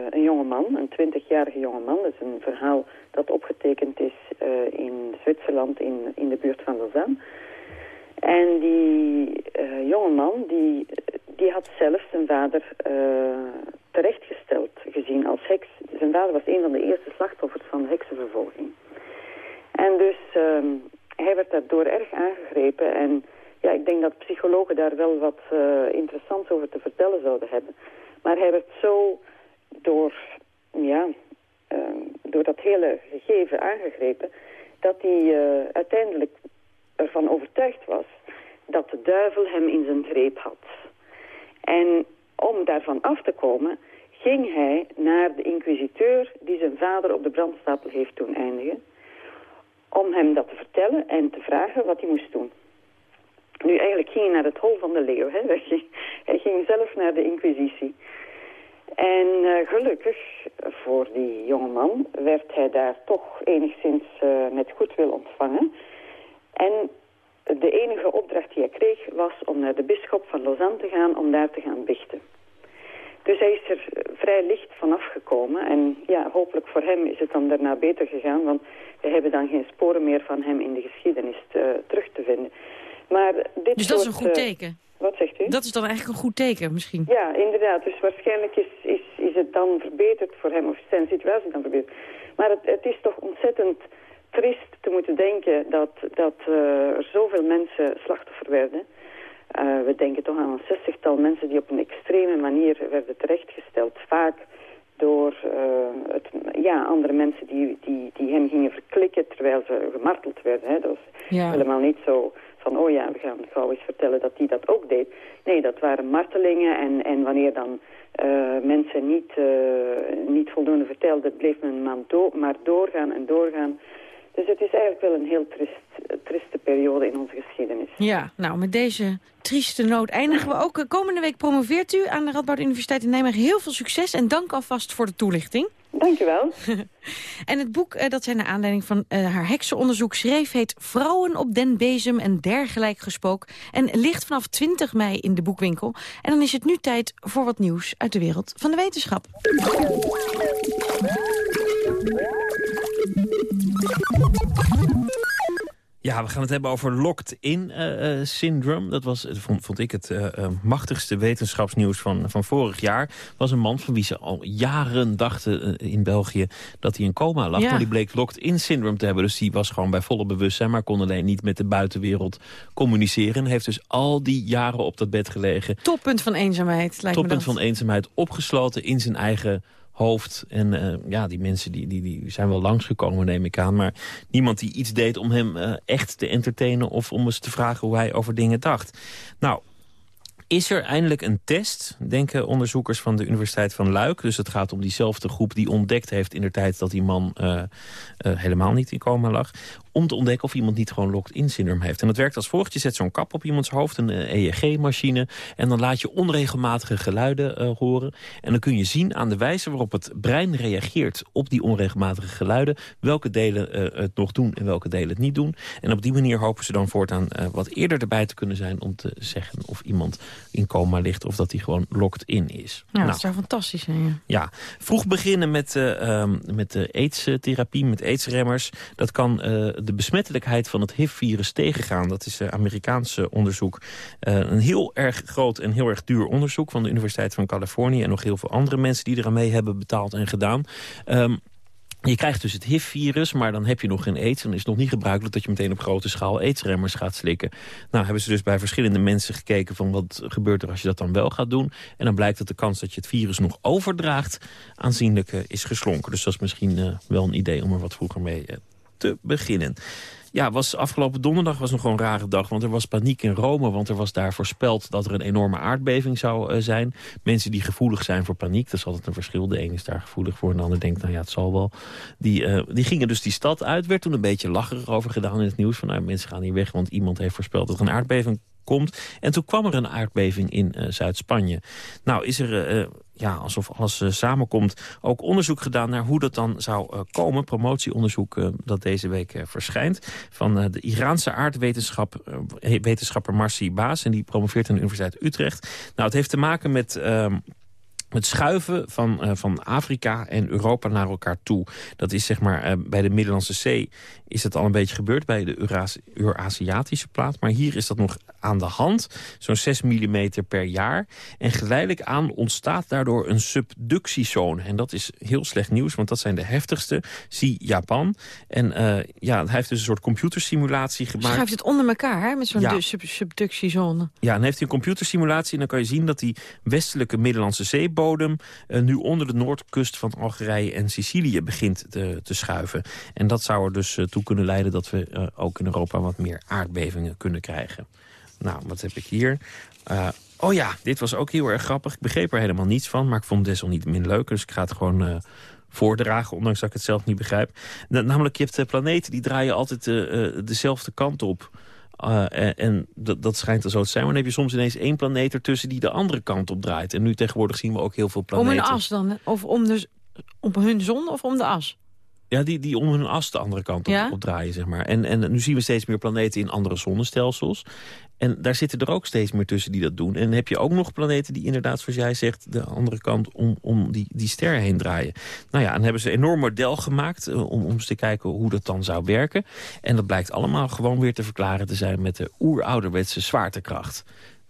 een jongeman, een twintigjarige jongeman. Dat is een verhaal dat opgetekend is uh, in Zwitserland in, in de buurt van Lausanne. En die uh, jongeman, die, die had zelf zijn vader uh, terechtgesteld gezien als heks. Zijn vader was een van de eerste slachtoffers van heksenvervolging. En dus uh, hij werd daardoor erg aangegrepen. En ja, ik denk dat psychologen daar wel wat interessants over te vertellen zouden hebben. Maar hij werd zo door, ja, Ehm, door dat hele gegeven aangegrepen... dat hij uh, uiteindelijk ervan overtuigd was dat de duivel hem in zijn greep had. En om daarvan af te komen ging hij naar de inquisiteur die zijn vader op de brandstapel heeft doen eindigen... om hem dat te vertellen en te vragen wat hij moest doen. Nu, eigenlijk ging hij naar het hol van de leeuw. Hè? Hij ging zelf naar de inquisitie. En uh, gelukkig voor die jongeman werd hij daar toch enigszins uh, met goedwil ontvangen. En de enige opdracht die hij kreeg was om naar de bisschop van Lausanne te gaan om daar te gaan bichten. Dus hij is er vrij licht vanaf gekomen. En ja, hopelijk voor hem is het dan daarna beter gegaan. Want we hebben dan geen sporen meer van hem in de geschiedenis te, terug te vinden. Maar dit dus dat is een goed teken? Wat zegt u? Dat is dan eigenlijk een goed teken misschien. Ja, inderdaad. Dus waarschijnlijk is, is, is het dan verbeterd voor hem, of zijn situatie dan verbeterd. Maar het, het is toch ontzettend triest te moeten denken dat, dat uh, er zoveel mensen slachtoffer werden. Uh, we denken toch aan een zestigtal mensen die op een extreme manier werden terechtgesteld. Vaak door uh, het, ja, andere mensen die, die, die hem gingen verklikken terwijl ze gemarteld werden. Hè. Dat was ja. helemaal niet zo van, oh ja, we gaan gauw eens vertellen dat hij dat ook deed. Nee, dat waren martelingen en, en wanneer dan uh, mensen niet, uh, niet voldoende vertelden, bleef men maar, do maar doorgaan en doorgaan. Dus het is eigenlijk wel een heel triest, trieste periode in onze geschiedenis. Ja, nou met deze trieste noot eindigen we ook. Komende week promoveert u aan de Radboud Universiteit in Nijmegen. Heel veel succes en dank alvast voor de toelichting. Dankjewel. en het boek uh, dat zij naar aanleiding van uh, haar heksenonderzoek schreef... heet Vrouwen op den bezem en dergelijk gespook... en ligt vanaf 20 mei in de boekwinkel. En dan is het nu tijd voor wat nieuws uit de wereld van de wetenschap. Ja, we gaan het hebben over locked-in uh, syndrome. Dat was, vond, vond ik het uh, machtigste wetenschapsnieuws van, van vorig jaar. was een man van wie ze al jaren dachten in België dat hij in coma lag. Maar die bleek locked-in syndrome te hebben. Dus die was gewoon bij volle bewustzijn, maar kon alleen niet met de buitenwereld communiceren. Heeft dus al die jaren op dat bed gelegen. Toppunt van eenzaamheid, lijkt Toppunt me van eenzaamheid, opgesloten in zijn eigen hoofd. En uh, ja, die mensen die, die, die zijn wel langsgekomen, neem ik aan. Maar niemand die iets deed om hem uh, echt te entertainen... of om eens te vragen hoe hij over dingen dacht. Nou, is er eindelijk een test, denken onderzoekers van de Universiteit van Luik. Dus het gaat om diezelfde groep die ontdekt heeft in de tijd dat die man uh, helemaal niet in coma lag om te ontdekken of iemand niet gewoon locked-in syndrome heeft. En dat werkt als volgt. Je zet zo'n kap op iemands hoofd, een EEG-machine... E en dan laat je onregelmatige geluiden uh, horen. En dan kun je zien aan de wijze waarop het brein reageert... op die onregelmatige geluiden, welke delen uh, het nog doen en welke delen het niet doen. En op die manier hopen ze dan voortaan uh, wat eerder erbij te kunnen zijn... om te zeggen of iemand in coma ligt of dat hij gewoon locked-in is. Ja, nou, dat zou fantastisch zijn. Ja, ja vroeg beginnen met, um, met de AIDS-therapie, met AIDS-remmers. Dat kan de besmettelijkheid van het HIV-virus tegengaan. Dat is uh, Amerikaans onderzoek. Uh, een heel erg groot en heel erg duur onderzoek van de Universiteit van Californië... en nog heel veel andere mensen die eraan mee hebben betaald en gedaan. Um, je krijgt dus het HIV-virus, maar dan heb je nog geen aids. Dan is het nog niet gebruikelijk dat je meteen op grote schaal aidsremmers gaat slikken. Nou hebben ze dus bij verschillende mensen gekeken van wat gebeurt er als je dat dan wel gaat doen. En dan blijkt dat de kans dat je het virus nog overdraagt aanzienlijk uh, is geslonken. Dus dat is misschien wel een idee om er wat vroeger mee uh, te beginnen. Ja, was afgelopen donderdag was nog een rare dag. Want er was paniek in Rome. Want er was daar voorspeld dat er een enorme aardbeving zou uh, zijn. Mensen die gevoelig zijn voor paniek. Dat is altijd een verschil. De een is daar gevoelig voor. En de ander denkt, nou ja, het zal wel. Die, uh, die gingen dus die stad uit. Werd toen een beetje lacherig over gedaan in het nieuws. Van nou, mensen gaan hier weg. Want iemand heeft voorspeld dat er een aardbeving komt. En toen kwam er een aardbeving in uh, Zuid-Spanje. Nou, is er, uh, ja, alsof alles uh, samenkomt, ook onderzoek gedaan naar hoe dat dan zou komen. Promotieonderzoek dat deze week verschijnt. Van de Iraanse aardwetenschap, wetenschapper Marci Baas. En die promoveert aan de Universiteit Utrecht. Nou, het heeft te maken met... Ehm, het schuiven van, van Afrika en Europa naar elkaar toe. Dat is zeg maar bij de Middellandse Zee is het al een beetje gebeurd bij de Eurasiatische plaat. Maar hier is dat nog aan de hand. Zo'n 6 mm per jaar. En geleidelijk aan ontstaat daardoor een subductiezone. En dat is heel slecht nieuws, want dat zijn de heftigste. Zie Japan. En uh, ja, hij heeft dus een soort computersimulatie gemaakt. Schuift het onder elkaar, hè, met zo'n ja. sub subductiezone. Ja, en heeft hij een computersimulatie. En dan kan je zien dat die westelijke Middellandse Zeebodem... Uh, nu onder de noordkust van Algerije en Sicilië begint te, te schuiven. En dat zou er dus uh, toe kunnen leiden dat we uh, ook in Europa wat meer aardbevingen kunnen krijgen. Nou, wat heb ik hier? Uh, oh ja, dit was ook heel erg grappig. Ik begreep er helemaal niets van, maar ik vond het desalniettemin leuk. Dus ik ga het gewoon uh, voordragen, ondanks dat ik het zelf niet begrijp. Na, namelijk, je hebt de planeten die draaien altijd dezelfde kant op. Uh, en, en dat, dat schijnt er zo te zijn. Maar dan heb je soms ineens één planeet ertussen die de andere kant op draait. En nu tegenwoordig zien we ook heel veel planeten. Om een as dan? Of om, de, om hun zon of om de as? Ja, die, die om hun as de andere kant op, ja? op draaien, zeg maar. En, en nu zien we steeds meer planeten in andere zonnestelsels. En daar zitten er ook steeds meer tussen die dat doen. En heb je ook nog planeten die inderdaad, zoals jij zegt... de andere kant om, om die, die ster heen draaien. Nou ja, dan hebben ze een enorm model gemaakt... Uh, om, om eens te kijken hoe dat dan zou werken. En dat blijkt allemaal gewoon weer te verklaren te zijn... met de oerouderwetse zwaartekracht.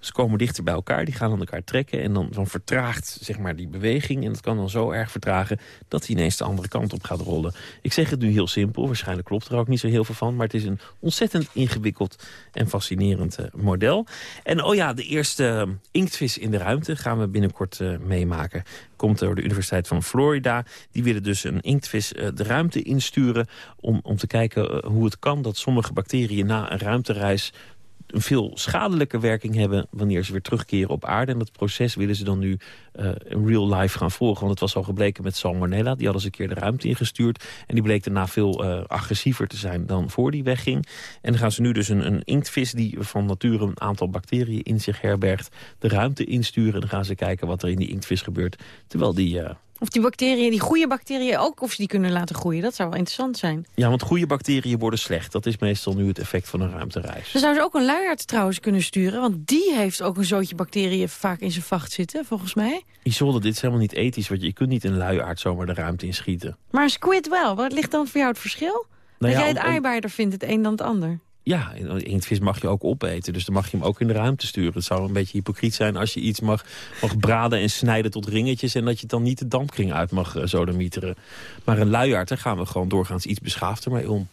Ze komen dichter bij elkaar, die gaan aan elkaar trekken... en dan, vertraagt zeg maar, die beweging. En dat kan dan zo erg vertragen dat hij ineens de andere kant op gaat rollen. Ik zeg het nu heel simpel, waarschijnlijk klopt er ook niet zo heel veel van... maar het is een ontzettend ingewikkeld en fascinerend uh, model. En oh ja, de eerste uh, inktvis in de ruimte gaan we binnenkort uh, meemaken. Komt door de Universiteit van Florida. Die willen dus een inktvis de ruimte insturen... om, om te kijken hoe het kan dat sommige bacteriën na een ruimtereis een veel schadelijke werking hebben wanneer ze weer terugkeren op aarde. En dat proces willen ze dan nu uh, in real life gaan volgen. Want het was al gebleken met salmonella. Die hadden ze een keer de ruimte ingestuurd. En die bleek daarna veel uh, agressiever te zijn dan voor die wegging. En dan gaan ze nu dus een, een inktvis die van nature een aantal bacteriën in zich herbergt... de ruimte insturen. En dan gaan ze kijken wat er in die inktvis gebeurt. Terwijl die... Uh, of die bacteriën, die goede bacteriën ook, of ze die kunnen laten groeien. Dat zou wel interessant zijn. Ja, want goede bacteriën worden slecht. Dat is meestal nu het effect van een ruimtereis. Dan zou ze ook een luiaard trouwens kunnen sturen. Want die heeft ook een zootje bacteriën vaak in zijn vacht zitten, volgens mij. Isolde, dit is helemaal niet ethisch. Want je, kunt niet een luiaard zomaar de ruimte inschieten. Maar een squid wel. Wat ligt dan voor jou het verschil? Nou dat ja, jij het om, vindt, het een dan het ander. Ja, inktvis mag je ook opeten, dus dan mag je hem ook in de ruimte sturen. Het zou een beetje hypocriet zijn als je iets mag, mag braden en snijden tot ringetjes... en dat je dan niet de dampkring uit mag uh. Maar een luiaard, daar gaan we gewoon doorgaans iets beschaafder mee om.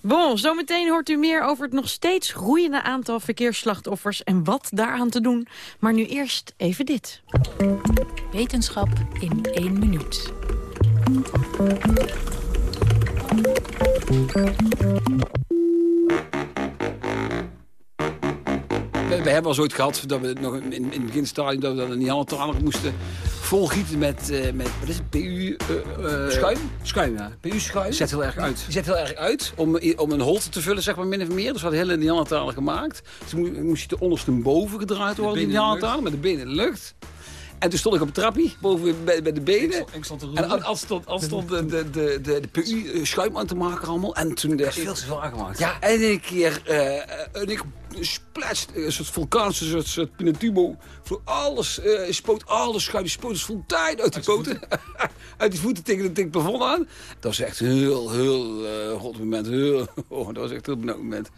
Bon, zometeen hoort u meer over het nog steeds groeiende aantal verkeersslachtoffers en wat daaraan te doen. Maar nu eerst even dit. Wetenschap in één minuut. We, hebben al ooit gehad dat we nog in, in het beginstadium dat we dan niet allemaal moesten volgieten met, uh, met wat is het, PU... Uh, uh, schuim? Schuim, ja. PU schuim. Zet heel erg uit. Zet heel erg uit om, om een holte te vullen, zeg maar, min of meer. Dus we hadden hele Neandertalen gemaakt. Dus moest, je de onderste boven gedraaid worden, die Neandertalen, met de benen in de lucht. En toen stond ik op het trapje, boven bij, bij de benen. Ik stond, en als stond, als stond de, de, de, de, de PU schuim aan te maken allemaal. En toen... De, veel te veel aangemaakt. Ja, en een keer... Uh, en ik splatst, een soort vulkaanse soort, soort Pinatubo. Alles, uh, spoot alles schuim, spoot fontein uit de poten. uit die voeten tegen het plafond aan. Dat was echt een heel, heel uh, moment. Heel, oh, dat was echt een heel benauwd moment.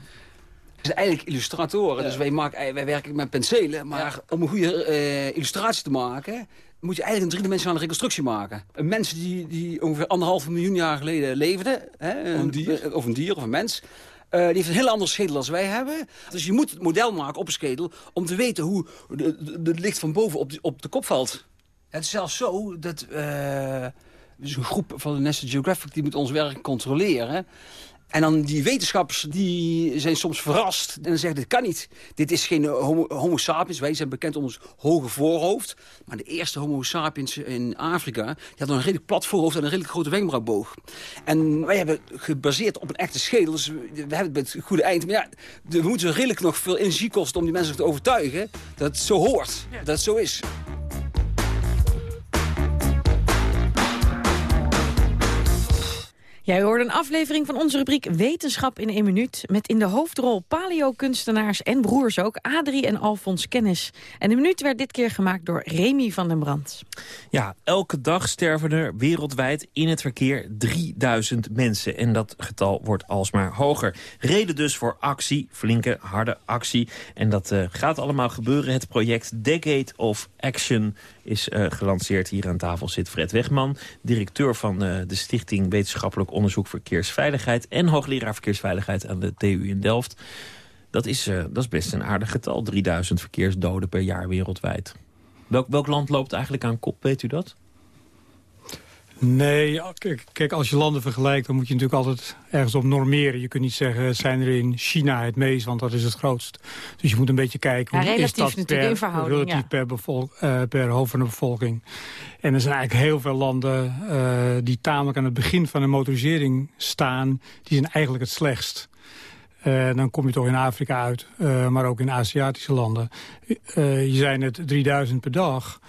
Zijn eigenlijk illustratoren, dus wij, maken, wij werken met penselen. Maar om een goede uh, illustratie te maken, moet je eigenlijk een driedimensionale reconstructie maken. Een mens die, die ongeveer anderhalf miljoen jaar geleden leefde, hè, een, dier. of een dier of een mens... Uh, die heeft een heel ander schedel als wij hebben. Dus je moet het model maken op een schedel... om te weten hoe het licht van boven op de, op de kop valt. Het is zelfs zo dat... Uh, dus een groep van de National Geographic die moet ons werk controleren. En dan die wetenschappers die zijn soms verrast. En dan zeggen, dit kan niet. Dit is geen homo, homo, sapiens. Wij zijn bekend om ons hoge voorhoofd. Maar de eerste homo sapiens in Afrika... die hadden een redelijk plat voorhoofd en een redelijk grote wenkbrauwboog. En wij hebben gebaseerd op een echte schedel. Dus we, hebben het met het goede eind. Maar ja, we moeten redelijk nog veel energie kosten om die mensen te overtuigen... dat het zo hoort, dat het zo is. Jij hoorde een aflevering van onze rubriek Wetenschap in één minuut... met in de hoofdrol paleo-kunstenaars en broers ook... Adrie en Alfons Kennis. En de minuut werd dit keer gemaakt door Remy van den Brand. Ja, elke dag sterven er wereldwijd in het verkeer 3000 mensen. En dat getal wordt alsmaar hoger. Reden dus voor actie, flinke, harde actie. En dat uh, gaat allemaal gebeuren. Het project Decade of Action is uh, gelanceerd. Hier aan tafel zit Fred Wegman, directeur van uh, de Stichting Wetenschappelijk Onderzoek Verkeersveiligheid... en hoogleraar Verkeersveiligheid aan de TU in Delft. Dat is, uh, dat is best een aardig getal, 3000 verkeersdoden per jaar wereldwijd. Welk, welk land loopt eigenlijk aan kop, weet u dat? Nee, kijk, als je landen vergelijkt, dan moet je natuurlijk altijd ergens op normeren. Je kunt niet zeggen, zijn er in China het meest, want dat is het grootst. Dus je moet een beetje kijken, ja, hoe is dat per, relatief ja. per, bevolk, uh, per hoofd van de bevolking. En er zijn eigenlijk heel veel landen uh, die tamelijk aan het begin van de motorisering staan. Die zijn eigenlijk het slechtst. Uh, dan kom je toch in Afrika uit, maar ook in Aziatische landen. Je zei net 3000 per dag.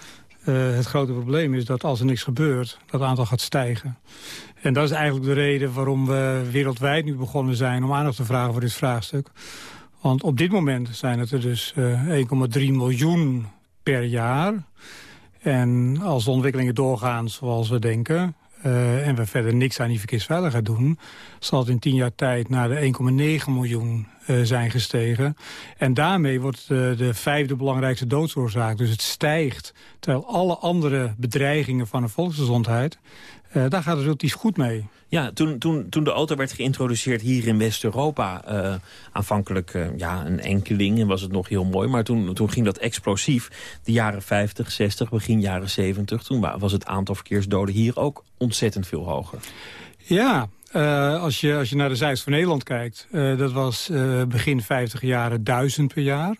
Uh, het grote probleem is dat als er niks gebeurt, dat aantal gaat stijgen. En dat is eigenlijk de reden waarom we wereldwijd nu begonnen zijn... om aandacht te vragen voor dit vraagstuk. Want op dit moment zijn het er dus uh, 1,3 miljoen per jaar. En als de ontwikkelingen doorgaan zoals we denken... Uh, en we verder niks aan die verkeersveiligheid doen... zal het in tien jaar tijd naar de 1,9 miljoen zijn gestegen. En daarmee wordt uh, de vijfde belangrijkste doodsoorzaak. Dus het stijgt, terwijl alle andere bedreigingen van de volksgezondheid... daar gaat het relatief goed mee. Ja, toen, toen, toen de auto werd geïntroduceerd hier in West-Europa... Uh, aanvankelijk uh, ja, een enkeling en was het nog heel mooi... maar toen, toen ging dat explosief. De jaren 50, 60, begin jaren 70... toen was het aantal verkeersdoden hier ook ontzettend veel hoger. Ja, uh, als, je, als je naar de zijde van Nederland kijkt... dat was begin 50 jaren 1000 per jaar...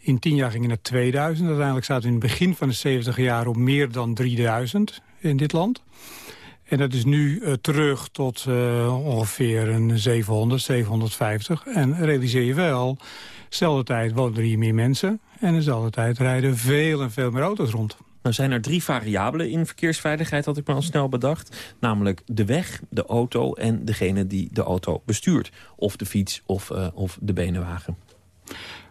In tien jaar ging het naar 2000. Uiteindelijk zaten we in het begin van de 70 jaar op meer dan 3000 in dit land. En dat is nu uh, terug tot uh, ongeveer een 700, 750. En realiseer je wel, dezelfde tijd wonen er hier meer mensen... en dezelfde tijd rijden veel en veel meer auto's rond. Nou zijn er drie variabelen in verkeersveiligheid, had ik me al snel bedacht. Namelijk de weg, de auto en degene die de auto bestuurt. Of de fiets of, uh, of de benenwagen.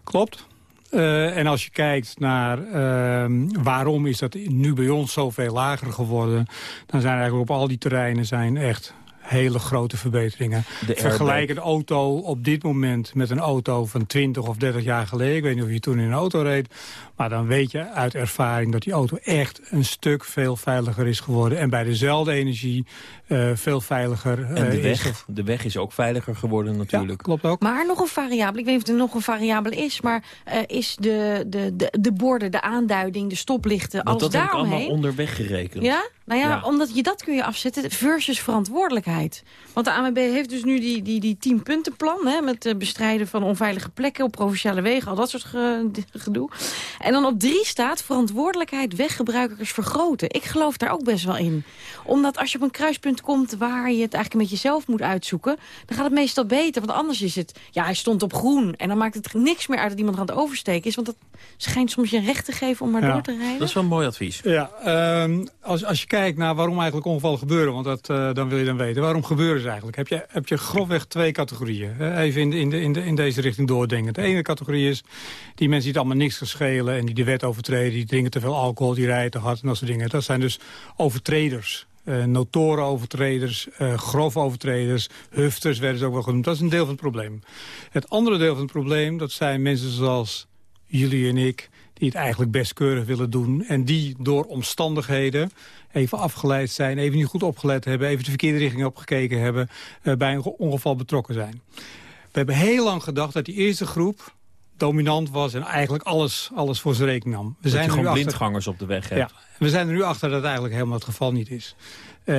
Klopt. Uh, en als je kijkt naar uh, waarom is dat nu bij ons zoveel lager geworden... dan zijn eigenlijk op al die terreinen zijn echt hele grote verbeteringen. Vergelijk een auto op dit moment met een auto van 20 of 30 jaar geleden. Ik weet niet of je toen in een auto reed. Maar dan weet je uit ervaring dat die auto echt een stuk veel veiliger is geworden. En bij dezelfde energie uh, veel veiliger En de uh, weg, is. de weg is ook veiliger geworden natuurlijk. klopt ook. Maar nog een variabele, ik weet niet of er nog een variabele is... maar uh, is de, de, de, de borden, de aanduiding, de stoplichten, Want alles dat heb ik daaromheen... allemaal onderweg gerekend. Ja? Nou ja, Ja. omdat je dat kun je afzetten versus verantwoordelijkheid. Want de ANWB heeft dus nu die, die, die tienpuntenplan... Hè, met het bestrijden van onveilige plekken op provinciale wegen... al dat soort ge- gedoe. En dan op drie staat verantwoordelijkheid weggebruikers vergroten. Ik geloof daar ook best wel in. Omdat als je op een kruispunt komt waar je het eigenlijk met jezelf moet uitzoeken... dan gaat het meestal beter. Want anders is het, ja, hij stond op groen. En dan maakt het niks meer uit dat iemand aan het oversteken is. Want dat schijnt soms je recht te geven om maar Ja. door te rijden. Dat is wel een mooi advies. Ja, ehm, als, als je kijkt naar waarom eigenlijk ongevallen gebeuren... want dat, eh, dan wil je dan weten, waarom gebeuren ze eigenlijk? Heb je, heb je grofweg twee categorieën. hè? Even in, de, in, de, in, de, in deze richting doordenken. De ene categorie is die mensen die het allemaal niks geschelen... en die de wet overtreden, die drinken te veel alcohol, die rijden te hard en dat soort dingen. Dat zijn dus overtreders. eh notoren overtreders, eh grof overtreders, hufters werden ze ook wel genoemd. Dat is een deel van het probleem. Het andere deel van het probleem, dat zijn mensen zoals jullie en ik... die het eigenlijk best keurig willen doen... en die door omstandigheden even afgeleid zijn... even niet goed opgelet hebben, even de verkeerde richting opgekeken hebben... eh, bij een ongeval betrokken zijn. We hebben heel lang gedacht dat die eerste groep dominant was... en eigenlijk alles, alles voor zijn rekening nam. We Dat zijn je gewoon achter- blindgangers op de weg hebt. ja, we zijn er nu achter dat het eigenlijk helemaal het geval niet is. Eh,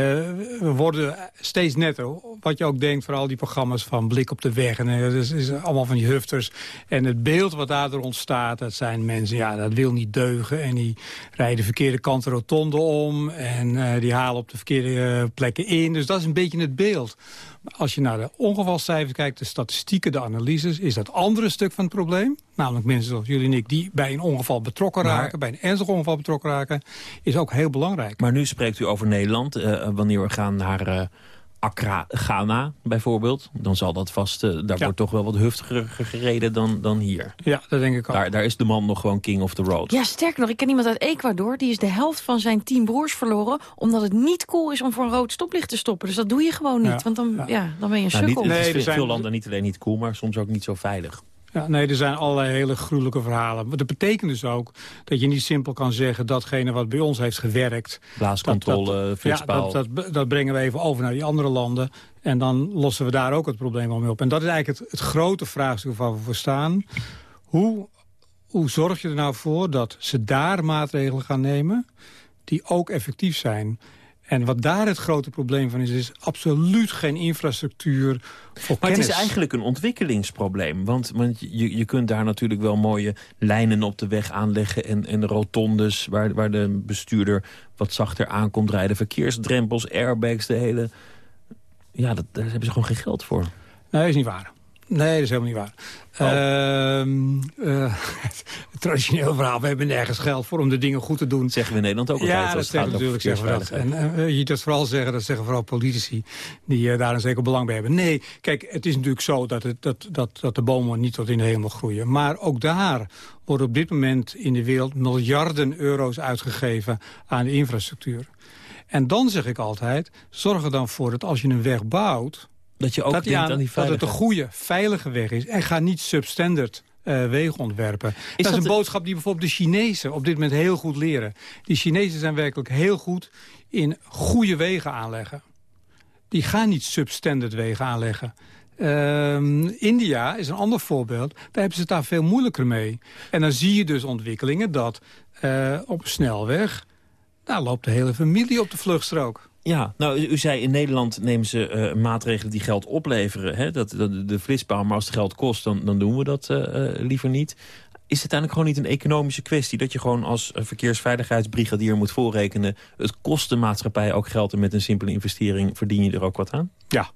we worden steeds netter. Wat je ook denkt, vooral die programma's van Blik op de Weg. En eh, dat is, is allemaal van die hufters. En het beeld wat daardoor ontstaat, dat zijn mensen... ja, dat wil niet deugen. En die rijden de verkeerde kant de rotonde om. En eh, die halen op de verkeerde plekken in. Dus dat is een beetje het beeld. Maar als je naar de ongevalcijfers kijkt, de statistieken, de analyses... is dat andere stuk van het probleem... namelijk mensen zoals jullie en ik... die bij een ongeval betrokken Maar- raken... bij een ernstig ongeval betrokken raken... is ook heel belangrijk. Maar nu spreekt u over Nederland. eh, wanneer we gaan naar eh, Accra, Ghana bijvoorbeeld... dan zal dat vast... eh, daar Ja. wordt toch wel wat heftiger gereden dan, dan hier. Ja, dat denk ik ook. Daar, daar is de man nog gewoon king of the road. Ja, sterker nog, ik ken iemand uit Ecuador... die is de helft van zijn tien broers verloren... omdat het niet cool is om voor een rood stoplicht te stoppen. Dus dat doe je gewoon niet, Ja, want dan, ja. dan ben je een Nou, niet, sukkel. het is er veel, zijn- veel landen niet alleen niet cool, maar soms ook niet zo veilig. Ja, nee, er zijn allerlei hele gruwelijke verhalen. Maar dat betekent dus ook dat je niet simpel kan zeggen... datgene wat bij ons heeft gewerkt... Blaascontrole, dat. Ja, dat, dat, dat brengen we even over naar die andere landen. En dan lossen we daar ook het probleem wel mee op. En dat is eigenlijk het, het grote vraagstuk waar we voor staan. Hoe, hoe zorg je er nou voor dat ze daar maatregelen gaan nemen... die ook effectief zijn... En wat daar het grote probleem van is, is absoluut geen infrastructuur voor Maar kennis. het is eigenlijk een ontwikkelingsprobleem. Want, want je, je kunt daar natuurlijk wel mooie lijnen op de weg aanleggen... en, en rotondes waar, waar de bestuurder wat zachter aankomt rijden. Verkeersdrempels, airbags, de hele... Ja, dat, daar hebben ze gewoon geen geld voor. Nee, is niet waar. Nee, dat is helemaal niet waar. Ehm, eh, het traditioneel verhaal, we hebben nergens geld voor om de dingen goed te doen. zeggen we in Nederland ook altijd. Ja, dat zeggen natuurlijk zeggen we dat. En eh, je dat vooral zeggen, dat zeggen vooral politici die daar een zeker belang bij hebben. Nee, kijk, het is natuurlijk zo dat, het, dat, dat, dat de bomen niet tot in de hemel groeien. Maar ook daar worden op dit moment in de wereld miljarden euro's uitgegeven aan de infrastructuur. En dan zeg ik altijd, zorg er dan voor dat als je een weg bouwt... Dat je ook dat, denkt aan die dat het een goede, veilige weg is. En ga niet substandard eh, wegen ontwerpen. dat is een de- boodschap die bijvoorbeeld de Chinezen op dit moment heel goed leren. Die Chinezen zijn werkelijk heel goed in goede wegen aanleggen. Die gaan niet substandard wegen aanleggen. Ehm, India is een ander voorbeeld. Daar hebben ze het daar veel moeilijker mee. En dan zie je dus ontwikkelingen dat eh, op een snelweg... daar loopt de hele familie op de vluchtstrook. Ja, nou, u, zei in Nederland nemen ze eh, maatregelen die geld opleveren. Hè? Dat, de flitspaal, maar als het geld kost, dan, dan doen we dat eh, eh, liever niet. Is het uiteindelijk gewoon niet een economische kwestie... dat je gewoon als verkeersveiligheidsbrigadier moet voorrekenen... het kost de maatschappij ook geld en met een simpele investering verdien je er ook wat aan? Ja.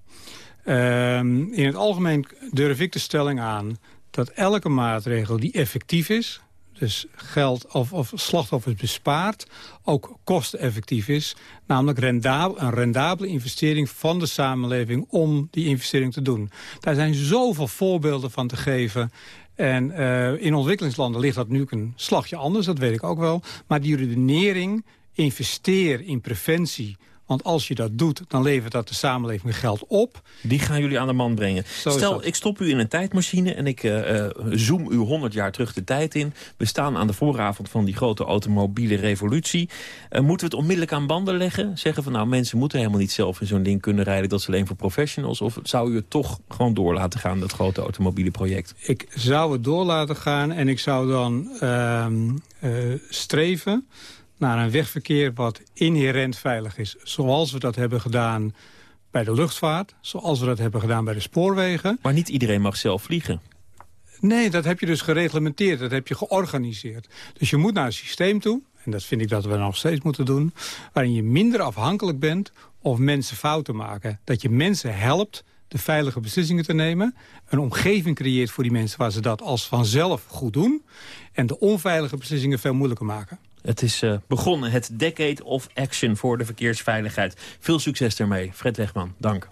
Ehm, in het algemeen durf ik de stelling aan dat elke maatregel die effectief is... dus geld of, of slachtoffers bespaart, ook kosteneffectief is. Namelijk rendabel, een rendabele investering van de samenleving om die investering te doen. Daar zijn zoveel voorbeelden van te geven... En eh, in ontwikkelingslanden ligt dat nu een slagje anders, dat weet ik ook wel. Maar die redenering, investeer in preventie Want als je dat doet, dan levert dat de samenleving geld op. Die gaan jullie aan de man brengen. Stel, ik stop u in een tijdmachine en ik uh, zoom u 100 jaar terug de tijd in. We staan aan de vooravond van die grote automobiele revolutie. Uh, moeten we het onmiddellijk aan banden leggen? Zeggen van nou, mensen moeten helemaal niet zelf in zo'n ding kunnen rijden. Dat is alleen voor professionals. Of zou u het toch gewoon door laten gaan, dat grote automobiele project? Ik zou het door laten gaan en ik zou dan uh, streven naar een wegverkeer wat inherent veilig is. Zoals we dat hebben gedaan bij de luchtvaart. Zoals we dat hebben gedaan bij de spoorwegen. Maar niet iedereen mag zelf vliegen. Nee, dat heb je dus gereglementeerd. Dat heb je georganiseerd. Dus je moet naar een systeem toe. En dat vind ik dat we nog steeds moeten doen. Waarin je minder afhankelijk bent of mensen fouten maken. Dat je mensen helpt de veilige beslissingen te nemen. Een omgeving creëert voor die mensen waar ze dat als vanzelf goed doen. En de onveilige beslissingen veel moeilijker maken. Het is uh, begonnen, het Decade of Action voor de verkeersveiligheid. Veel succes ermee. Fred Wegman, dank.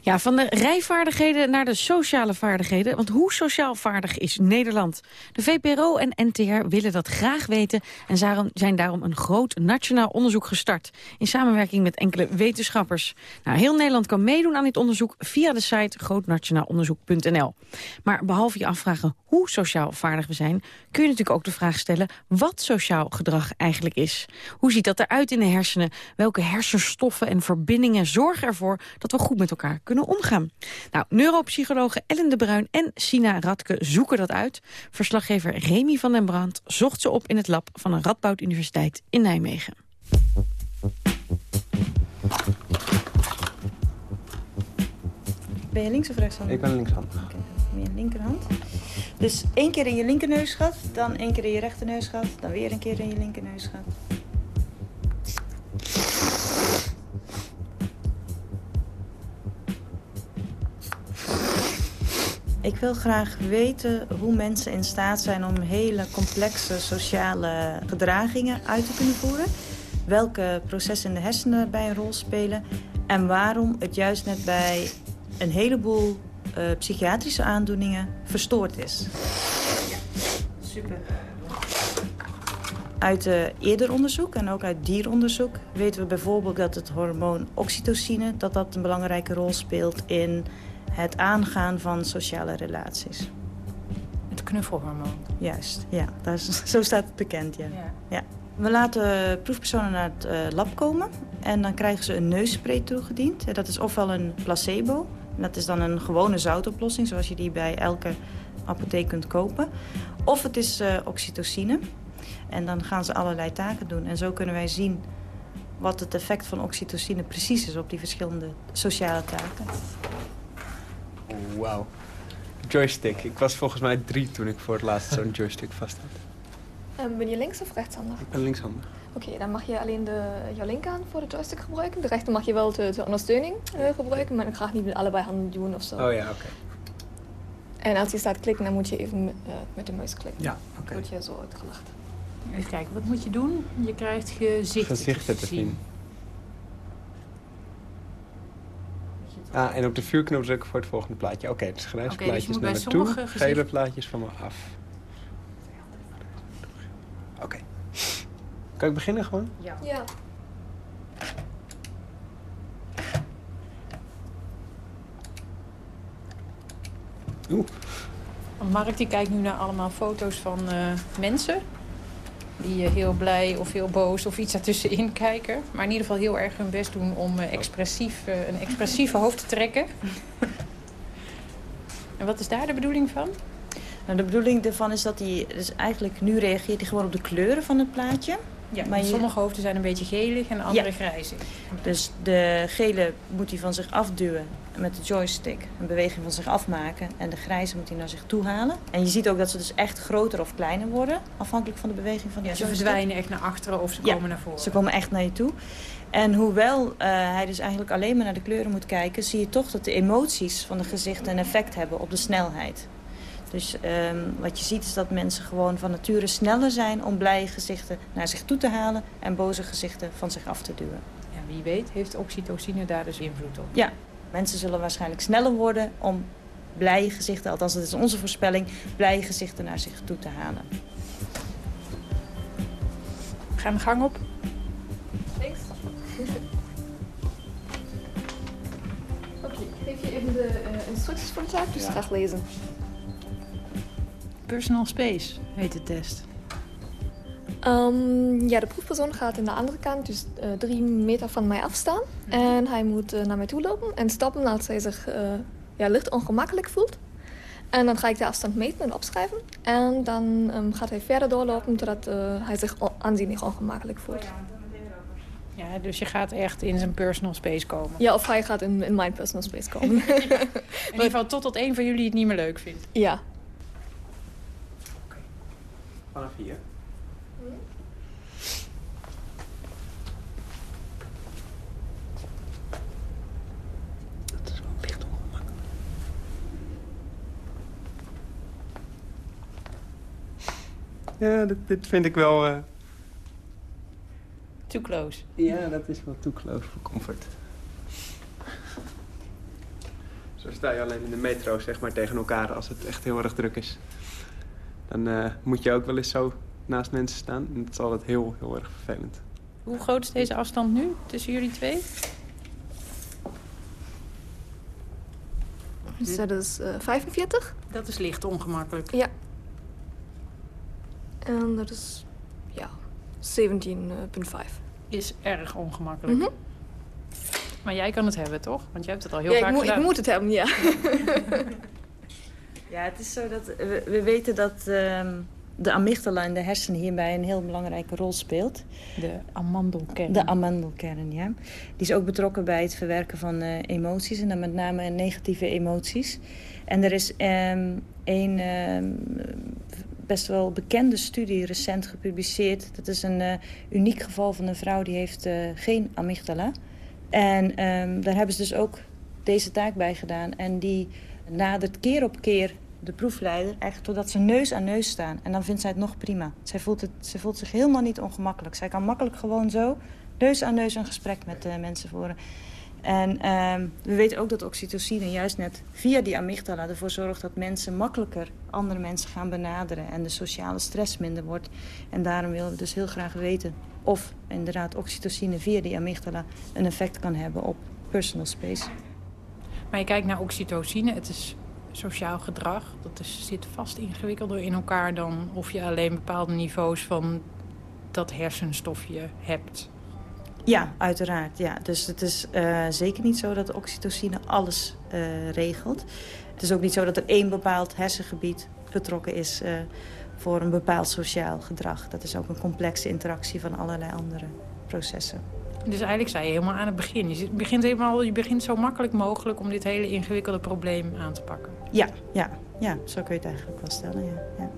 Ja, van de rijvaardigheden naar de sociale vaardigheden. Want hoe sociaal vaardig is Nederland? De VPRO en NTR willen dat graag weten... en zijn daarom een groot nationaal onderzoek gestart... in samenwerking met enkele wetenschappers. Nou, heel Nederland kan meedoen aan dit onderzoek... via de site grootnationaalonderzoek.nl. Maar behalve je afvragen hoe sociaal vaardig we zijn... kun je natuurlijk ook de vraag stellen wat sociaal gedrag eigenlijk is. Hoe ziet dat eruit in de hersenen? Welke hersenstoffen en verbindingen zorgen ervoor... dat we goed met elkaar kunnen omgaan. Nou, neuropsychologen Ellen de Bruin en Sina Radke zoeken dat uit. Verslaggever Remy van den Brand zocht ze op in het lab van een Radboud Universiteit in Nijmegen. Ben je links of rechtshand? Ik ben linkshand. Okay, dan je linkerhand. Dus één keer in je linkerneusgat, dan één keer in je rechterneusgat, dan weer een keer in je linkerneusgat. Ik wil graag weten hoe mensen in staat zijn om hele complexe sociale gedragingen uit te kunnen voeren. Welke processen in de hersenen daarbij een rol spelen. En waarom het juist net bij een heleboel uh, psychiatrische aandoeningen verstoord is. Ja, super. Uit uh, eerder onderzoek en ook uit dieronderzoek weten we bijvoorbeeld dat het hormoon oxytocine dat dat een belangrijke rol speelt in het aangaan van sociale relaties. Het knuffelhormoon. Juist, ja. Dat is, zo staat het bekend, ja. ja. We laten proefpersonen naar het uh, lab komen en dan krijgen ze een neusspray toegediend. Dat is ofwel een placebo, dat is dan een gewone zoutoplossing zoals je die bij elke apotheek kunt kopen. Of het is uh, oxytocine en dan gaan ze allerlei taken doen. En zo kunnen wij zien wat het effect van oxytocine precies is op die verschillende sociale taken. Wauw. Joystick. Ik was volgens mij drie toen ik voor het laatst zo'n joystick vast had. Um, ben je links of rechtshandig? Ik ben linkshandig. Oké, dan mag je alleen de, jouw linkerhand voor de joystick gebruiken. De rechter mag je wel de, ondersteuning uh, gebruiken, maar ik graag niet met allebei handen doen of zo. Oh ja, oké. En als je staat klikken, dan moet je even uh, met de muis klikken. Ja, oké. Dan word je zo uitgelacht. Even kijken, wat moet je doen? Je krijgt gezichten, gezichten te zien. Ah, en op de vuurknop drukken voor het volgende plaatje. Oké, dus grijze okay, plaatjes dus naar me toe, gezicht... gele plaatjes van me af. Oké. Okay. Kan ik beginnen gewoon? Ja. ja. Oeh. Mark die kijkt nu naar allemaal foto's van uh, mensen die heel blij of heel boos of iets ertussenin kijken. Maar in ieder geval heel erg hun best doen om eh, expressief, eh, een expressieve hoofd te trekken. en wat is daar de bedoeling van? Nou, de bedoeling ervan is dat hij... Dus eigenlijk nu reageert hij gewoon op de kleuren van het plaatje. Ja, maar sommige hoofden zijn een beetje gelig en andere ja. grijzig. Dus de gele moet hij van zich afduwen met de joystick. Een beweging van zich afmaken. En de grijze moet hij naar zich toe halen. En je ziet ook dat ze dus echt groter of kleiner worden. Afhankelijk van de beweging van de ja, joystick. Ze verdwijnen echt naar achteren of ze komen naar voren. ze komen echt naar je toe. En hoewel uh, hij dus eigenlijk alleen maar naar de kleuren moet kijken... zie je toch dat de emoties van de gezichten een effect hebben op de snelheid. Dus um, wat je ziet is dat mensen gewoon van nature sneller zijn om blije gezichten naar zich toe te halen en boze gezichten van zich af te duwen. Ja, wie weet heeft oxytocine daar dus invloed op. Ja, mensen zullen waarschijnlijk sneller worden om blije gezichten, althans dat is onze voorspelling, blije gezichten naar zich toe te halen. We gaan de gang op. Links. geef je even de uh, instructies voor de taak, dus ja. graag lezen. Personal Space heet de test. Um, ja, de proefpersoon gaat aan de andere kant, dus uh, drie meter van mij afstaan. Mm En hij moet uh, naar mij toe lopen en stoppen als hij zich uh, ja, licht ongemakkelijk voelt. En dan ga ik de afstand meten en opschrijven. En dan um, gaat hij verder doorlopen totdat hij zich aanzienlijk ongemakkelijk voelt. Ja, dus je gaat echt in zijn personal space komen. Ja, of hij gaat in, in mijn personal space komen. In ieder geval totdat een van jullie het niet meer leuk vindt. Ja. Vanaf hier. Dat is wel licht ongemakkelijk. Ja, dit, dit vind ik wel... Uh... Too close. Ja, dat is wel too close voor comfort. Zo sta je alleen in de metro zeg maar, tegen elkaar als het echt heel erg druk is. Dan uh, moet je ook wel eens zo naast mensen staan. En dat is altijd heel, heel erg vervelend. Hoe groot is deze afstand nu tussen jullie twee? Dus dat is uh, 45. Dat is licht ongemakkelijk. Ja. En dat is, ja, 17,5. Is erg ongemakkelijk. Mm -hmm. Maar jij kan het hebben, toch? Want jij hebt het al heel ja, vaak ik moet, gedaan. ik moet het hebben, ja. ja, het is zo dat... We, we weten dat um, de amygdala in de hersenen hierbij een heel belangrijke rol speelt. De amandelkern. De amandelkern, ja. Die is ook betrokken bij het verwerken van uh, emoties. En dan met name negatieve emoties. En er is um, een... Um, best wel bekende studie recent gepubliceerd. Dat is een uh, uniek geval van een vrouw die heeft uh, geen amygdala. En um, daar hebben ze dus ook deze taak bij gedaan. En die nadert keer op keer de proefleider, eigenlijk totdat ze neus aan neus staan. En dan vindt zij het nog prima. Zij voelt, het, zij voelt zich helemaal niet ongemakkelijk. Zij kan makkelijk gewoon zo neus aan neus een gesprek met uh, mensen voeren. En um, we weten ook dat oxytocine juist net via die amygdala ervoor zorgt dat mensen makkelijker andere mensen gaan benaderen en de sociale stress minder wordt. En daarom willen we dus heel graag weten of inderdaad oxytocine via die amygdala een effect kan hebben op personal space. Maar je kijkt naar oxytocine, het is sociaal gedrag. Dat is, zit vast ingewikkelder in elkaar dan of je alleen bepaalde niveaus van dat hersenstofje hebt. Ja, uiteraard. Ja. Dus het is uh, zeker niet zo dat oxytocine alles uh, regelt. Het is ook niet zo dat er één bepaald hersengebied betrokken is uh, voor een bepaald sociaal gedrag. Dat is ook een complexe interactie van allerlei andere processen. Dus eigenlijk zei je helemaal aan het begin. Je begint, helemaal, je begint zo makkelijk mogelijk om dit hele ingewikkelde probleem aan te pakken. Ja, ja, ja zo kun je het eigenlijk wel stellen. Ja, ja.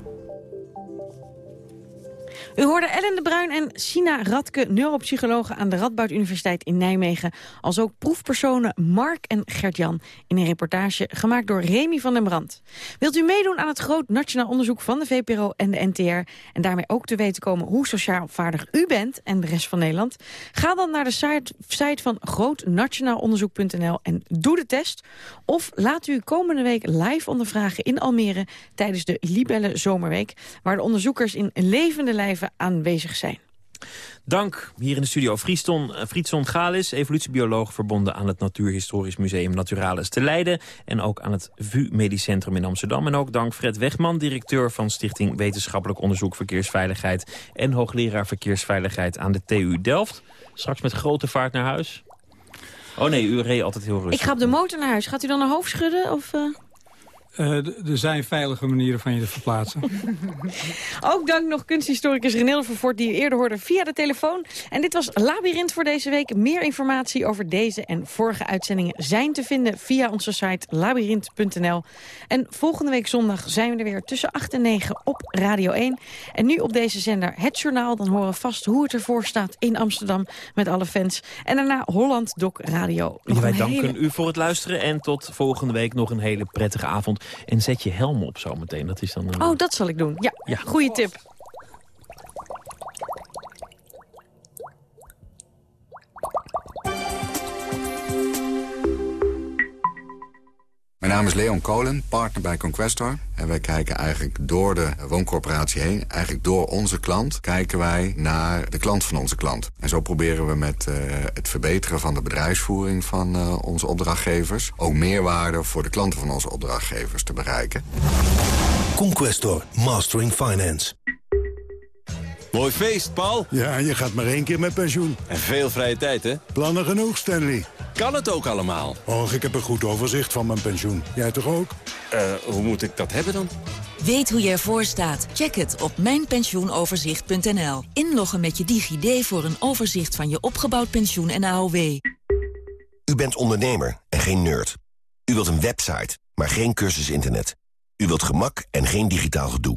U hoorde Ellen de Bruin en Sina Radke, neuropsychologen aan de Radboud Universiteit in Nijmegen. Als ook proefpersonen Mark en Gert-Jan in een reportage gemaakt door Remy van den Brand. Wilt u meedoen aan het groot nationaal onderzoek van de VPRO en de NTR... en daarmee ook te weten komen hoe sociaal vaardig u bent en de rest van Nederland? Ga dan naar de site, van grootnationaalonderzoek.nl en doe de test. Of laat u komende week live ondervragen in Almere tijdens de Libelle Zomerweek... waar de onderzoekers in levende lijven aanwezig zijn. Dank hier in de studio Frieston, Friedson Galis, evolutiebioloog verbonden aan het Natuurhistorisch Museum Naturalis te Leiden en ook aan het VU Medisch Centrum in Amsterdam. En ook dank Fred Wegman, directeur van Stichting Wetenschappelijk Onderzoek Verkeersveiligheid en hoogleraar Verkeersveiligheid aan de TU Delft. Straks met grote vaart naar huis. Oh nee, u reed altijd heel rustig. Ik ga op de motor naar huis. Gaat u dan een hoofd schudden? Of, uh... Uh, er zijn veilige manieren van je te verplaatsen. Ook dank nog kunsthistoricus René Vervoort die u eerder hoorde via de telefoon. En dit was Labyrinth voor deze week. Meer informatie over deze en vorige uitzendingen zijn te vinden via onze site labyrinth.nl. En volgende week zondag zijn we er weer tussen 8 en 9 op Radio 1. En nu op deze zender het journaal. Dan horen we vast hoe het ervoor staat in Amsterdam met alle fans. En daarna Holland Doc Radio. Nog Wij danken hele... u voor het luisteren en tot volgende week nog een hele prettige avond. En zet je helm op zometeen. Dat is dan een... Oh, dat zal ik doen. Ja, ja. goede tip. Mijn naam is Leon Kolen, partner bij Conquestor. En wij kijken eigenlijk door de wooncorporatie heen... eigenlijk door onze klant, kijken wij naar de klant van onze klant. En zo proberen we met uh, het verbeteren van de bedrijfsvoering van uh, onze opdrachtgevers... ook meerwaarde voor de klanten van onze opdrachtgevers te bereiken. Conquestor, Mastering Finance. Mooi feest, Paul. Ja, je gaat maar één keer met pensioen. En veel vrije tijd, hè? Plannen genoeg, Stanley. Kan het ook allemaal? Och, ik heb een goed overzicht van mijn pensioen. Jij toch ook? Eh, uh, hoe moet ik dat hebben dan? Weet hoe je ervoor staat? Check het op mijnpensioenoverzicht.nl. Inloggen met je DigiD voor een overzicht van je opgebouwd pensioen en AOW. U bent ondernemer en geen nerd. U wilt een website, maar geen cursus internet. U wilt gemak en geen digitaal gedoe.